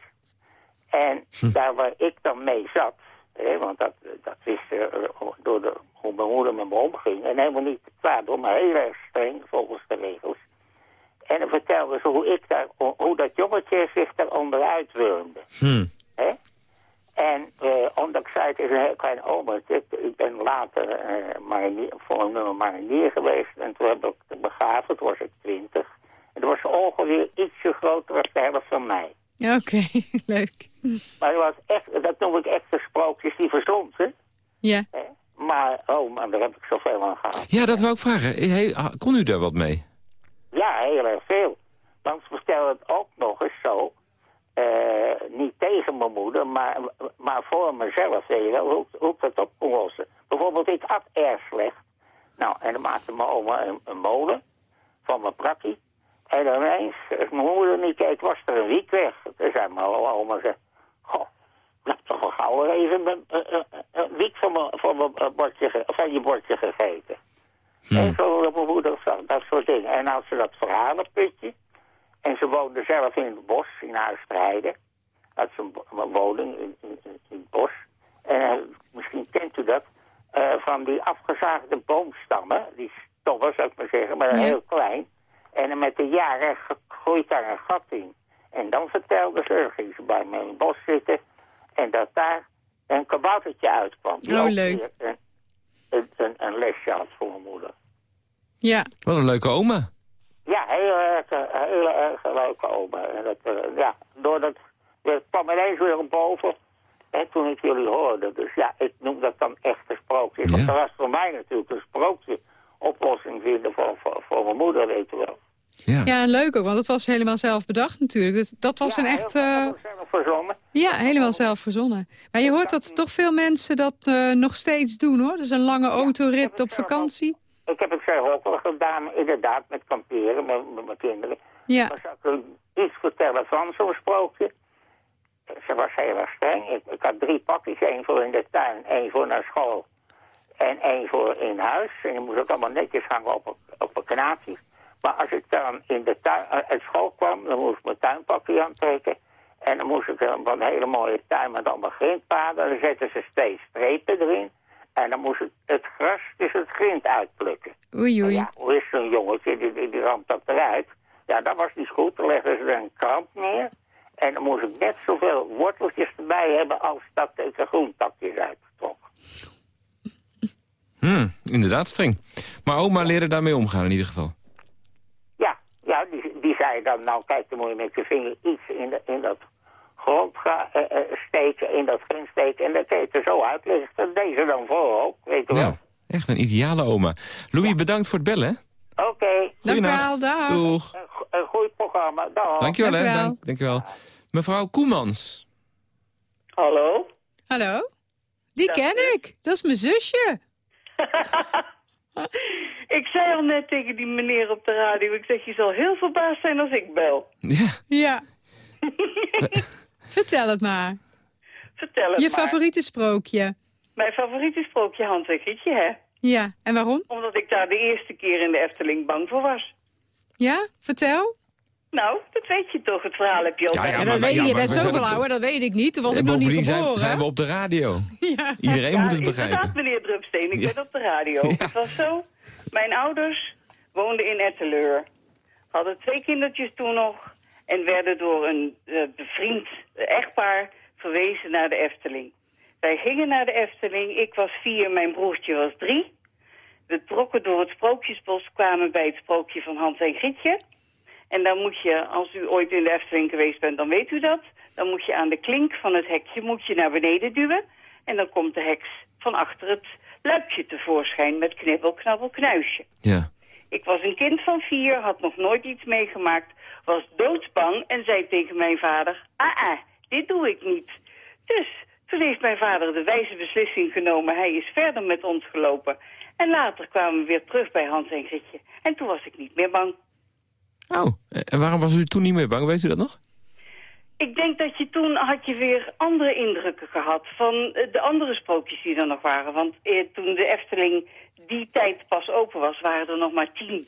En daar waar ik dan mee zat, hè, want dat, dat wist ze eh, door de, hoe mijn moeder met me omging. En helemaal niet kwaad door, maar heel erg streng volgens de regels. En dan vertelde ze hoe, ik daar, hoe dat jongetje zich daar onderuit wurmde. Hm. Hè? En eh, omdat ik zei, het is een heel klein omertje. Ik, ik ben later eh, marinier, voor een nummer marinier geweest. En toen heb ik de begraven, toen was ik twintig. En toen was ongeveer ietsje groter als de helft van mij. Ja, Oké, leuk. Maar dat, was echt, dat noem ik echte sprookjes die verzond, hè? Ja. Maar, oh man, daar heb ik zoveel aan gehad. Ja, dat wou ik vragen. Hey, ah, kon u daar wat mee? Ja, heel erg veel. Want ze vertellen het ook nog eens zo. Eh, niet tegen mijn moeder, maar, maar voor mezelf, weet je wel, hoe, hoe ik dat op kon lossen. Bijvoorbeeld, ik at erg slecht. Nou, en dan maakte mijn oma een, een molen van mijn prakkie. En ineens, als mijn moeder niet keek, was er een wiek weg. Toen zei mijn oma, zei, goh, ik heb toch wel gauw even een, een, wiek van, mijn, van, mijn eh, bordje, van je bordje gegeten. En zo dat mijn moeder zag, dat soort dingen. En als ze dat verhalenputje. En ze woonde zelf in het bos, in Huisstrijden. Had ze een, woning in, in, in- in het bos. En eh, misschien kent u dat. eh, van die afgezaagde boomstammen. Die stobben, zou ik maar zeggen, maar Ja. heel klein. En met de jaren groeit daar een gat in. En dan vertelde ze, dan ging ze bij me in het bos zitten. En dat daar een kaboutertje uitkwam. Die Oh, ook leuk. een, een, een lesje had voor mijn moeder. Ja. Wat een leuke oma. Ja, heel erg, eh, heel erg leuke oma. En dat, eh, ja, doordat, het kwam ineens weer op boven. En toen ik jullie hoorde. Dus ja, ik noem dat dan echte sprookjes. Want Ja. dat was voor mij natuurlijk een sprookje oplossing vinden voor, voor, voor mijn moeder, weet je wel. Ja. ja, en leuk ook, want het was helemaal zelf bedacht natuurlijk. Dus dat was ja, een echt... eh, zelf verzonnen. ja, helemaal zelf verzonnen. Maar je hoort dat toch veel mensen dat eh, nog steeds doen, hoor. Dus een lange autorit op vakantie. Ik heb het zelf ook wel gedaan, inderdaad, met kamperen, met, met mijn kinderen. Ja, Maar zou ik iets vertellen van zo'n sprookje? Ze was heel erg streng. Ik, ik had drie pakjes, één voor in de tuin, één voor naar school en één voor in huis. En die moest ook allemaal netjes hangen op, op een knaapje. Maar als ik dan in de tuin, eh, uit school kwam, dan moest ik mijn tuinpakje aantrekken. En dan moest ik een, een hele mooie tuin met allemaal grindpaden. Dan zetten ze steeds strepen erin. En dan moest het gras tussen het grind uitplukken. oei oei. Ja, hoe is zo'n jongetje, die, die, die ramt dat eruit. Ja, dat was niet goed. Dan legden ze er een krant neer. En dan moest ik net zoveel worteltjes erbij hebben als dat ik de groentakjes uitgetrok. Hm, inderdaad streng. Maar oma leerde daarmee omgaan in ieder geval. Ja, ja die, die zei dan, nou kijk, dan moet je met je vinger iets in, de, in dat grond gaan, eh, eh, steken, in dat grind steken. En dat kun je er zo uitleggen. Dat deed ze dan voor ook, weet je wel. Ja, echt een ideale oma. Louis, bedankt voor het bellen. Oké, Dank wel, dag. Doeg. een, go- een goed programma. Dag. Dankjewel, hè. wel. Dank, dankjewel. Mevrouw Koemans. Hallo? Hallo? Die ken ik. Dat is mijn zusje. Ik zei al net tegen die meneer op de radio, ik zeg, je zal heel verbaasd zijn als ik bel. Ja, Ja. Vertel het maar. Vertel het Je maar. favoriete sprookje. Mijn favoriete sprookje Hans en Gietje, hè? Ja, en waarom? Omdat ik daar de eerste keer in de Efteling bang voor was. Ja, vertel. Nou, dat weet je toch, het verhaal heb je al. Ja, ja, maar- dat maar- weet ja, je, je maar bent we zijn zoveel ouder, dat weet ik niet. Toen was ik nog niet bovendien zijn, geboren. zijn we op de radio. Ja. Iedereen moet het inderdaad, begrijpen. meneer Drupsteen, ik Ja. ben op de radio. Ja. Het was zo, mijn ouders woonden in Etteleur. Hadden twee kindertjes toen nog en werden door een eh, bevriend echtpaar verwezen naar de Efteling. Wij gingen naar de Efteling, ik was vier, mijn broertje was drie. We trokken door het Sprookjesbos, kwamen bij het sprookje van Hans en Grietje. En dan moet je, als u ooit in de Efteling geweest bent, dan weet u dat. Dan moet je aan de klink van het hekje moet je naar beneden duwen. En dan komt de heks van achter het luikje tevoorschijn met knibbel, knabbel, knuisje. Ja. Ik was een kind van vier, had nog nooit iets meegemaakt, was doodsbang en zei tegen mijn vader... Ah, ah, dit doe ik niet. Dus toen heeft mijn vader de wijze beslissing genomen. Hij is verder met ons gelopen. En later kwamen we weer terug bij Hans en Grietje. En toen was ik niet meer bang. Oh, en waarom was u toen niet meer bang? Weet u dat nog? Ik denk dat je toen had je weer andere indrukken gehad van eh, de andere sprookjes die er nog waren. Want eh, toen de Efteling die tijd pas open was, waren er nog maar tien.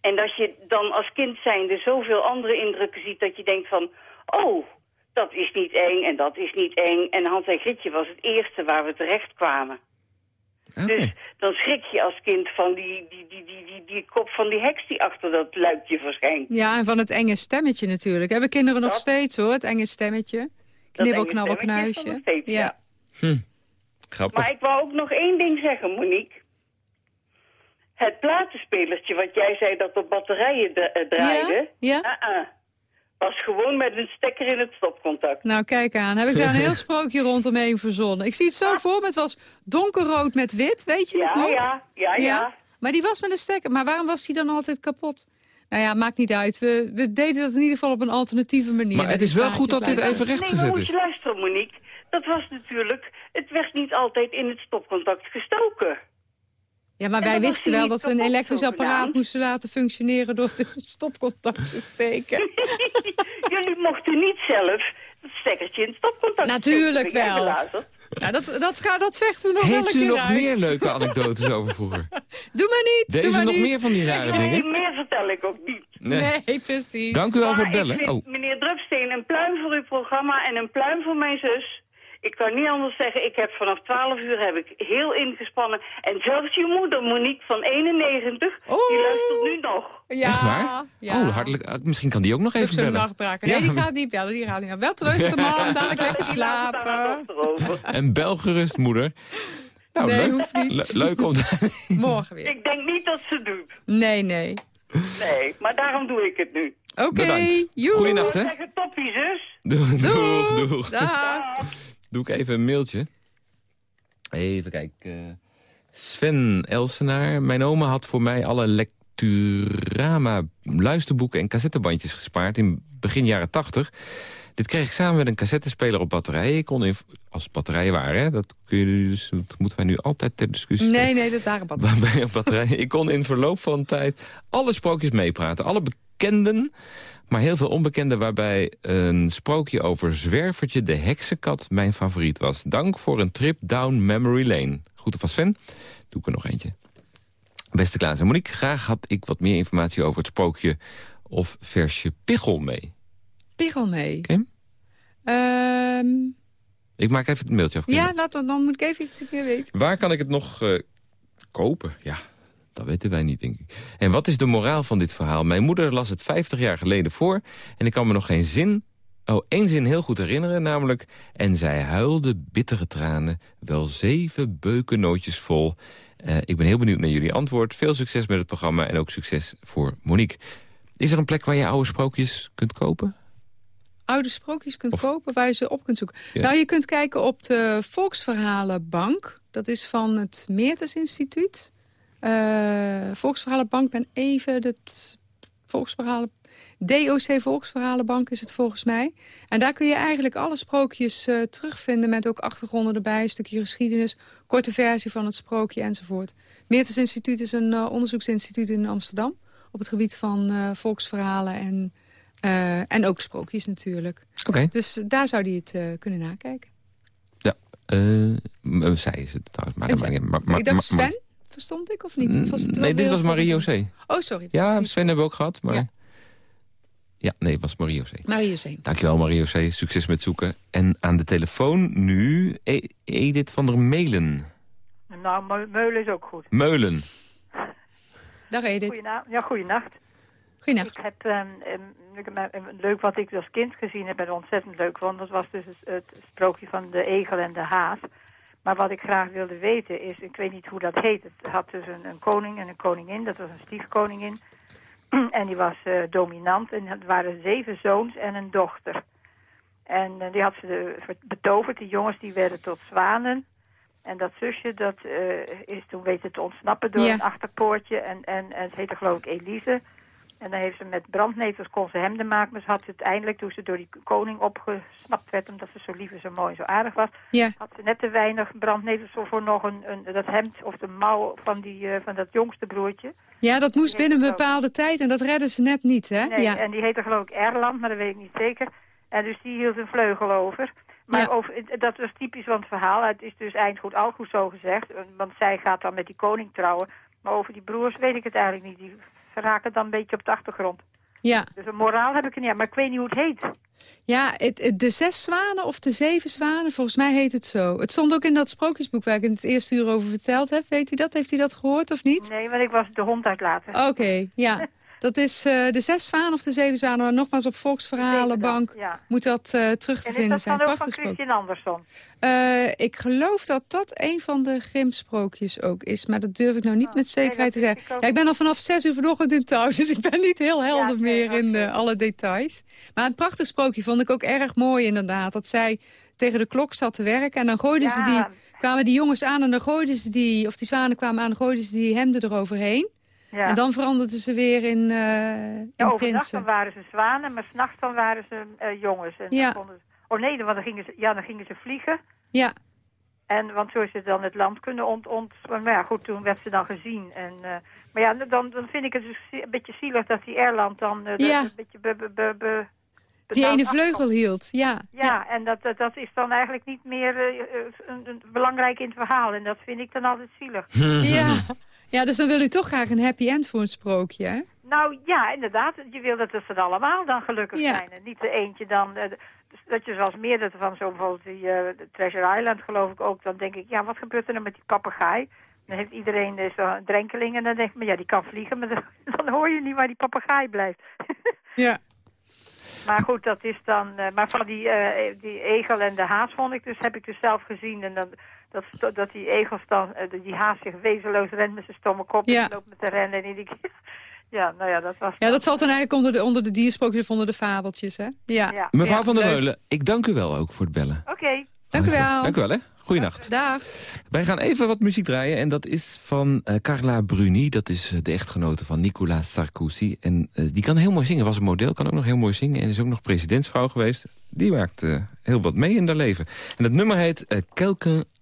En dat je dan als kind zijnde zoveel andere indrukken ziet dat je denkt van... oh, dat is niet eng en dat is niet eng. En Hans en Grietje was het eerste waar we terecht kwamen. Dus dan schrik je als kind van die, die, die, die, die, die kop van die heks die achter dat luikje verschijnt. Ja, en van het enge stemmetje natuurlijk. Hebben kinderen nog steeds hoor, het enge stemmetje. Dat Knibbel, knabbel, knuisje. nog steeds, ja. Grappig. Maar ik wou ook nog één ding zeggen, Monique. Het platenspelertje wat jij zei dat op batterijen eh, draaide... Ja? ah-ah, was gewoon met een stekker in het stopcontact. Nou, kijk aan. Heb ik daar een heel sprookje rondomheen verzonnen. Ik zie het zo voor me. Het was donkerrood met wit, weet je Ja, het nog? ja, ja, ja. Maar die was met een stekker. Maar waarom was die dan altijd kapot? Nou ja, maakt niet uit. We, we deden dat in ieder geval op een alternatieve manier. Maar het is wel goed dat dit even Nee, maar rechtgezet moet is. je luisteren, Monique. Dat was natuurlijk... Het werd niet altijd in het stopcontact gestoken. Ja, maar wij wisten wel dat we een elektrisch apparaat zogenaamd. moesten laten functioneren door de stopcontact te steken. Jullie mochten niet zelf het stekkertje in het stopcontact Natuurlijk steken. Wel. Nou, dat, dat, gaat, dat vechten we nog wel Heeft u nog uit. meer leuke anekdotes over vroeger? Doe maar niet, doe Deze maar nog niet. meer van die rare Nee, dingen? meer vertel ik ook niet. Nee, precies. Dank u wel voor het bellen. vind, Oh, meneer Drupsteen, een pluim voor uw programma en een pluim voor mijn zus. Ik kan niet anders zeggen, ik heb vanaf 12 uur heb ik heel ingespannen. En zelfs je moeder, Monique van 91, die Oeh. luistert nu nog. Ja, echt waar? Ja. Oh, hartelijk. ah, Misschien kan die ook nog even zo'n bellen. nachtbraker. Nee, die gaat niet bellen. Die gaat niet bellen. Wel rusten, man. Dadelijk lekker slapen. En bel gerust, moeder. Nou, Nee, leuk. hoeft niet. Le- leuk om te... Morgen weer. Ik denk niet dat ze doet. Nee, nee. Nee, maar daarom doe ik het nu. Oké. Bedankt. joe. Goeienacht, Ik hè? zeg het toppie, zus. Doeg, doeg, Doeg. doeg. Doe ik even een mailtje. Even kijken. Sven Elsenaar. Mijn oma had voor mij alle Lecturama luisterboeken en cassettebandjes gespaard in begin jaren 80. Dit kreeg ik samen met een cassettespeler op batterijen. Ik kon in, als batterijen waren, hè, dat, kun je dus, dat moeten wij nu altijd ter discussie stellen. Nee, nee, dat waren batterijen. Batterijen. Ik kon in verloop van tijd alle sprookjes meepraten. Alle bekenden, maar heel veel onbekende... waarbij een sprookje over Zwervertje de heksenkat mijn favoriet was. Dank voor een trip down memory lane. Groeten van Sven. Doe ik er nog eentje. Beste Klaas en Monique, graag had ik wat meer informatie over het sprookje... of versje Pichel mee. Piegel mee. Ken Ehm, Ik maak even het mailtje af. ja, laat dan, dan moet ik even iets meer weten. Waar kan ik het nog eh, kopen? Ja, dat weten wij niet, denk ik. En wat is de moraal van dit verhaal? Mijn moeder las het 50 jaar geleden voor... en ik kan me nog geen zin... Oh, één zin heel goed herinneren, namelijk... En zij huilde bittere tranen, wel zeven beukennootjes vol. Eh, ik ben heel benieuwd naar jullie antwoord. Veel succes met het programma en ook succes voor Monique. Is er een plek waar je oude sprookjes kunt kopen? Oude sprookjes kunt Of- kopen waar je ze op kunt zoeken. Ja. Nou, je kunt kijken op de Volksverhalenbank. Dat is van het Meertens Instituut. Eh Volksverhalenbank, ben even het Volksverhalen... DOC Volksverhalenbank is het volgens mij. En daar kun je eigenlijk alle sprookjes eh, terugvinden... met ook achtergronden erbij, een stukje geschiedenis... korte versie van het sprookje enzovoort. Meertens Instituut is een eh, onderzoeksinstituut in Amsterdam... op het gebied van volksverhalen en, en ook sprookjes natuurlijk. Oké. Dus daar zou hij het kunnen nakijken. Ja, zij is het trouwens. Maar ik dacht maar- Sven? Verstond ik, of niet? Was het wel nee, dit was een Marie-José. Oh, sorry. Ja, Sven hebben we ook gehad, maar... Ja. Ja, nee, het was Marie-José. Marie-José. Dankjewel, Marie-José. Succes met zoeken. En aan de telefoon nu E- Edith van der Melen. Nou, Me- Meulen is ook goed. Meulen. Dag Edith. Goedenacht. Ja, goeienacht. Goeienacht. Ik heb ehm, ehm, ehm, leuk wat ik als kind gezien heb en ontzettend leuk vond. Dat was dus het, het sprookje van de egel en de haas. Maar wat ik graag wilde weten is, ik weet niet hoe dat heet. Het had dus een, een koning en een koningin, dat was een stiefkoningin. en die was eh, dominant en het waren zeven zoons en een dochter. En eh, die had ze de, betoverd, die jongens die werden tot zwanen. En dat zusje, dat eh, is toen weten te ontsnappen door Ja. een achterpoortje. En, en, en het heette geloof ik Elise. En dan heeft ze met brandnetels kon ze hemden maken. Maar ze had uiteindelijk, toen ze door die koning opgesnapt werd... omdat ze zo lief en zo mooi en zo aardig was... Ja. had ze net te weinig brandnetels voor nog een, een, dat hemd of de mouw van, die, eh, van dat jongste broertje. Ja, dat moest binnen een bepaalde tijd en dat redden ze net niet, hè? Nee, ja. en die heette geloof ik Erland, maar dat weet ik niet zeker. En dus die hield een vleugel over. Maar Ja. over, dat was typisch van het verhaal. Het is dus eind goed, al goed zo gezegd. Want zij gaat dan met die koning trouwen. Maar over die broers weet ik het eigenlijk niet. Die raken dan een beetje op de achtergrond. ja. Dus een moraal heb ik er niet aan. Maar ik weet niet hoe het heet. Ja, het, het- de zes zwanen of de zeven zwanen, volgens mij heet het zo. Het stond ook in dat sprookjesboek waar ik in het eerste uur over verteld heb. Weet u dat? Heeft u dat gehoord of niet? Nee, want ik was de hond uitlaten. Oké, ja. Dat is eh, de zes zwanen of de zeven zwanen. Maar nogmaals, op Volksverhalenbank Ja. moet dat eh, terug te En is vinden dat zijn. dan ook van. Christian Andersson? Eh, ik geloof dat dat een van de Grimm-sprookjes ook is. Maar dat durf ik nou niet met zekerheid te zeggen. ik Ja, ik ben al vanaf zes uur vanochtend in touw. Dus ik ben niet heel helder nee, meer in eh, alle details. Maar een prachtig sprookje vond ik ook erg mooi inderdaad. Dat zij tegen de klok zat te werken. En dan gooiden ze die, kwamen die jongens aan en dan gooiden ze die... of die zwanen kwamen aan en dan gooiden ze die hemden eroverheen. Ja. En dan veranderden ze weer in, eh in Ja, overdag dan waren ze zwanen, maar s'nachts dan waren ze eh, jongens. En dan Ja. konden ze- oh nee, want dan gingen, ze, ja, dan gingen ze vliegen. Ja, En, want zo is het dan het land kunnen ont... ont maar ja, goed, toen werd ze dan gezien. En, eh, maar ja, dan, dan vind ik het dus een beetje zielig dat die Erland dan eh, Ja. een beetje... Be, be, be, be- die ene vleugel afkomt. hield. Ja, Ja, en dat, dat, dat is dan eigenlijk niet meer een, een belangrijk in het verhaal. En dat vind ik dan altijd zielig. ja. ja, dus dan wil u toch graag een happy end voor een sprookje, hè? Nou ja, inderdaad. Je wil dat ze allemaal dan gelukkig Ja. zijn. En niet de eentje dan... eh, dus dat je zoals meerdere van zo bijvoorbeeld die de Treasure Island geloof ik ook. Dan denk ik, ja, wat gebeurt er nou met die papegaai? Dan heeft iedereen dus een drenkeling en dan denk ik, maar ja, die kan vliegen. Maar dan, dan hoor je niet waar die papegaai blijft. Ja. Maar goed, dat is dan... eh, maar van die, eh, die egel en de haas vond ik dus, heb ik dus zelf gezien. En dan, dat, dat die egels dan, eh, die haas zich wezenloos rent met zijn stomme kop. Ja. En loopt met de rennen en keer... Ja, nou ja, dat was... Ja, dat valt dan eigenlijk onder de, onder de diersprookjes of onder de fabeltjes, hè? Ja. Ja. Mevrouw Ja, van der. Meulen, ik dank u wel ook voor het bellen. Oké. Dank u wel. Dank u wel, hè. Goeienacht. Dag. Wij gaan even wat muziek draaien en dat is van eh, Carla Bruni. Dat is eh, de echtgenote van Nicolas Sarkozy. En die kan heel mooi zingen, was een model, kan ook nog heel mooi zingen... en is ook nog presidentsvrouw geweest. Die maakt heel wat mee in haar leven. En het nummer heet eh, Quelqu'un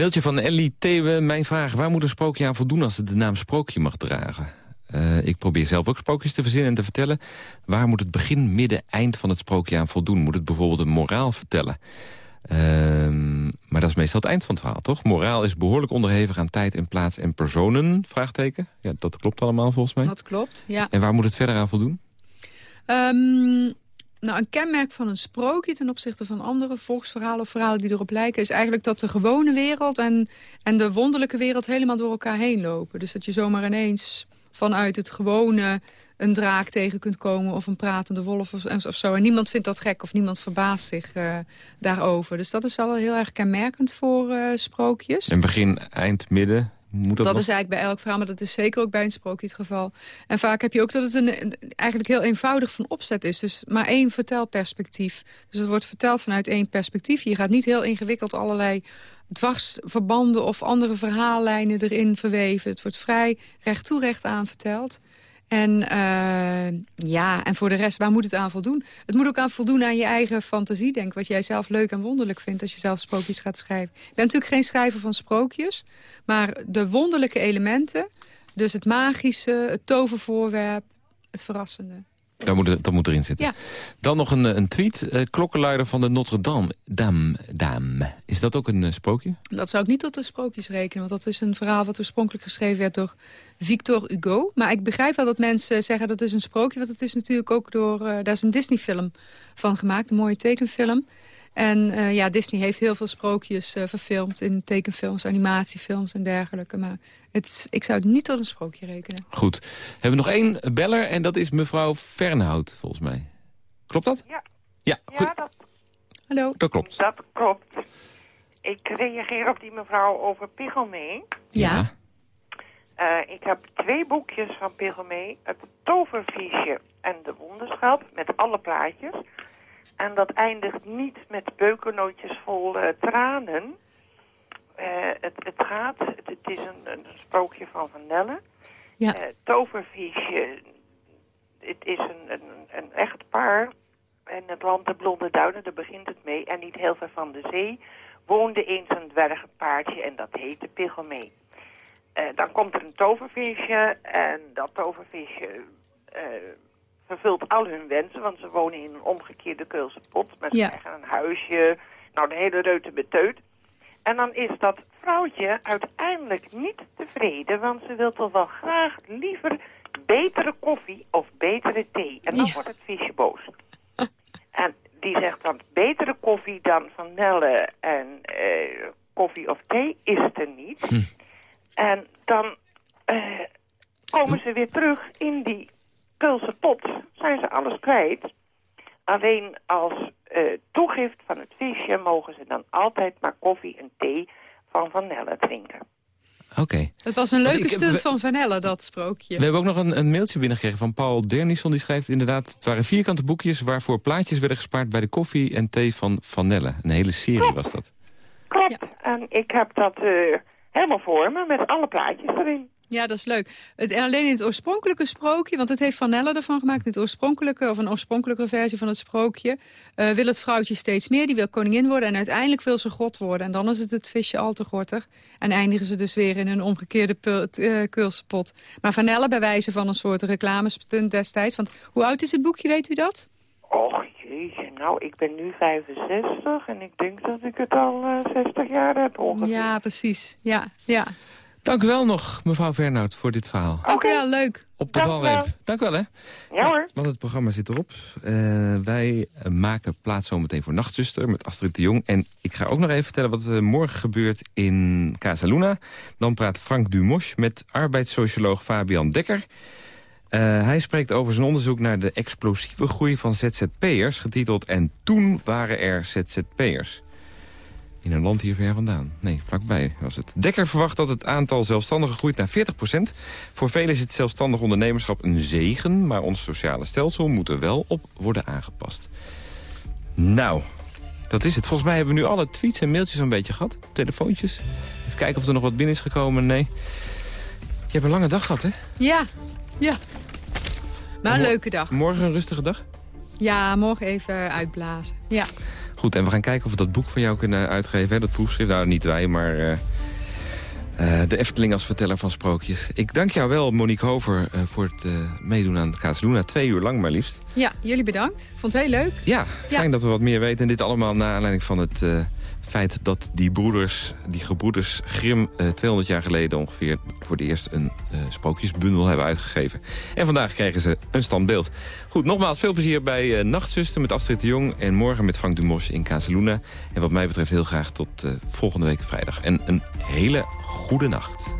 Mailtje van Ellie Thewe. Mijn vraag, waar moet een sprookje aan voldoen als het de naam sprookje mag dragen? Uh, ik probeer zelf ook sprookjes te verzinnen en te vertellen. Waar moet het begin, midden, eind van het sprookje aan voldoen? Moet het bijvoorbeeld een moraal vertellen? Uh, maar dat is meestal het eind van het verhaal, toch? Moraal is behoorlijk onderhevig aan tijd en plaats en personen, vraagteken. Ja, dat klopt allemaal volgens mij. Dat klopt, ja. En waar moet het verder aan voldoen? Um, nou, een kenmerk van een sprookje ten opzichte van andere volksverhalen of verhalen die erop lijken... is eigenlijk dat de gewone wereld en, en de wonderlijke wereld helemaal door elkaar heen lopen. Dus dat je zomaar ineens vanuit het gewone een draak tegen kunt komen... of een pratende wolf of, of zo. En niemand vindt dat gek of niemand verbaast zich uh, daarover. Dus dat is wel heel erg kenmerkend voor uh, sprookjes. En begin, eind, midden? Moet dat, dat is eigenlijk bij elk verhaal, maar dat is zeker ook bij een sprookje het geval. En vaak heb je ook dat het een, eigenlijk heel eenvoudig van opzet is. Dus maar één vertelperspectief. Dus het wordt verteld vanuit één perspectief. Je gaat niet heel ingewikkeld allerlei dwarsverbanden of andere verhaallijnen erin verweven. Het wordt vrij recht toe recht aan verteld. En uh, ja, en voor de rest, waar moet het aan voldoen? Het moet ook aan voldoen aan je eigen fantasie, denk Wat jij zelf leuk en wonderlijk vindt als je zelf sprookjes gaat schrijven. Ik ben natuurlijk geen schrijver van sprookjes. Maar de wonderlijke elementen, dus het magische, het tovervoorwerp, het verrassende. Dat moet, dat moet erin zitten. Ja. Dan nog een, een tweet. Uh, klokkenluider van de Notre Dame. Dame. Is dat ook een uh, sprookje? Dat zou ik niet tot de sprookjes rekenen. Want dat is een verhaal wat oorspronkelijk geschreven werd door Victor Hugo. Maar ik begrijp wel dat mensen zeggen dat is een sprookje. Want het is natuurlijk ook door... Uh, daar is een Disney-film van gemaakt. Een mooie tekenfilm. En uh, ja, Disney heeft heel veel sprookjes uh, verfilmd in tekenfilms, animatiefilms en dergelijke. Maar het, ik zou het niet tot een sprookje rekenen. Goed. We hebben nog één beller en dat is mevrouw Fernhout, volgens mij. Klopt dat? Ja. Ja, ja dat... Hallo. Dat klopt. Dat klopt. Ik reageer op die mevrouw over Pichelmee. Ja. Uh, ik heb twee boekjes van Pichelmee. Het toverviesje en de wonderschap met alle plaatjes. En dat eindigt niet met beukennootjes vol uh, tranen. Uh, het, het, gaat, het, het is een, een, sprookje van Van Nelle. Ja. Uh, toverviesje, het is een, een, een echtpaar. En het land de Blonde Duinen, daar begint het mee. En niet heel ver van de zee woonde eens een dwergenpaardje en dat heette Pichelmee. dan komt er een tovervisje en dat tovervisje vervult al hun wensen, want ze wonen in een omgekeerde Keulse pot. Met ja. krijgen een huisje, nou de hele reute beteut. En dan is dat vrouwtje uiteindelijk niet tevreden, want ze wil toch wel graag liever betere koffie of betere thee. En dan Ja. wordt het visje boos. en die zegt dan, betere koffie dan van Nelle en eh, koffie of thee is er niet. En dan eh, komen ze weer terug in die Keulse pot. Zijn ze alles kwijt. Alleen als eh, toegift van het visje mogen ze dan altijd maar koffie en thee van Van Nelle drinken. Oké. Het was een leuke Ik- stunt we- van Van Helle, dat sprookje. We hebben ook nog een, een mailtje binnengekregen van Paul Dernisson. Die schrijft inderdaad, het waren vierkante boekjes... waarvoor plaatjes werden gespaard bij de koffie en thee van Van Nelle. Een hele serie was dat. Klopt. En ik heb dat eh, helemaal voor me met alle plaatjes erin. Ja, dat is leuk. Het, en alleen in het oorspronkelijke sprookje, want het heeft Van Nelle ervan gemaakt... het oorspronkelijke, of een oorspronkelijke versie van het sprookje... Uh, wil het vrouwtje steeds meer, die wil koningin worden... en uiteindelijk wil ze god worden. En dan is het het visje al te gortig. En eindigen ze dus weer in een omgekeerde uh, kulspot. Maar Van Nelle bij wijze van een soort reclamestunt destijds. Want hoe oud is het boekje, weet u dat? Och jeetje, nou ik ben nu 65 en ik denk dat ik het al uh, 60 jaar heb ongeveer. Ja, precies. Ja, ja. Dank u wel nog, mevrouw Vernout, voor dit verhaal. Oké, okay. ja, leuk. Op de valreep. Dank u wel, hè. Ja hoor. Want het programma zit erop. Uh, wij maken plaats zometeen voor Nachtzuster met Astrid de Jong. En ik ga ook nog even vertellen wat er morgen gebeurt in Casa Luna. Dan praat Frank Dumos met arbeidssocioloog Fabian Dekker. Uh, hij spreekt over zijn onderzoek naar de explosieve groei van ZZP'ers... getiteld En toen waren er ZZP'ers. In een land hier ver vandaan. Nee, vlakbij was het. Dekker verwacht dat het aantal zelfstandigen groeit naar 40% Voor velen is het zelfstandig ondernemerschap een zegen... maar ons sociale stelsel moet er wel op worden aangepast. Nou, dat is het. Volgens mij hebben we nu alle tweets en mailtjes een beetje gehad. Telefoontjes. Even kijken of er nog wat binnen is gekomen. Nee. Je hebt een lange dag gehad, hè? Ja, ja. Maar een leuke dag. Morgen een rustige dag? Ja, morgen even uitblazen. Ja. Goed, en we gaan kijken of we dat boek van jou kunnen uitgeven. Hè? Dat proefschrift, nou niet wij, maar uh, uh, de Efteling als verteller van sprookjes. Ik dank jou wel, Monique Hover, uh, voor het meedoen aan Kaatsluna. Twee uur lang maar liefst. Ja, jullie bedankt. Vond het heel leuk. Ja, fijn ja. dat we wat meer weten. En dit allemaal naar aanleiding van het feit dat die broeders, die gebroeders Grim... Uh, 200 jaar geleden ongeveer voor de eerst een uh, sprookjesbundel hebben uitgegeven. En vandaag kregen ze een standbeeld. Goed, nogmaals veel plezier bij uh, Nachtzuster met Astrid de Jong... en morgen met Frank Dumos in Casaluna. En wat mij betreft heel graag tot volgende week vrijdag. En een hele goede nacht.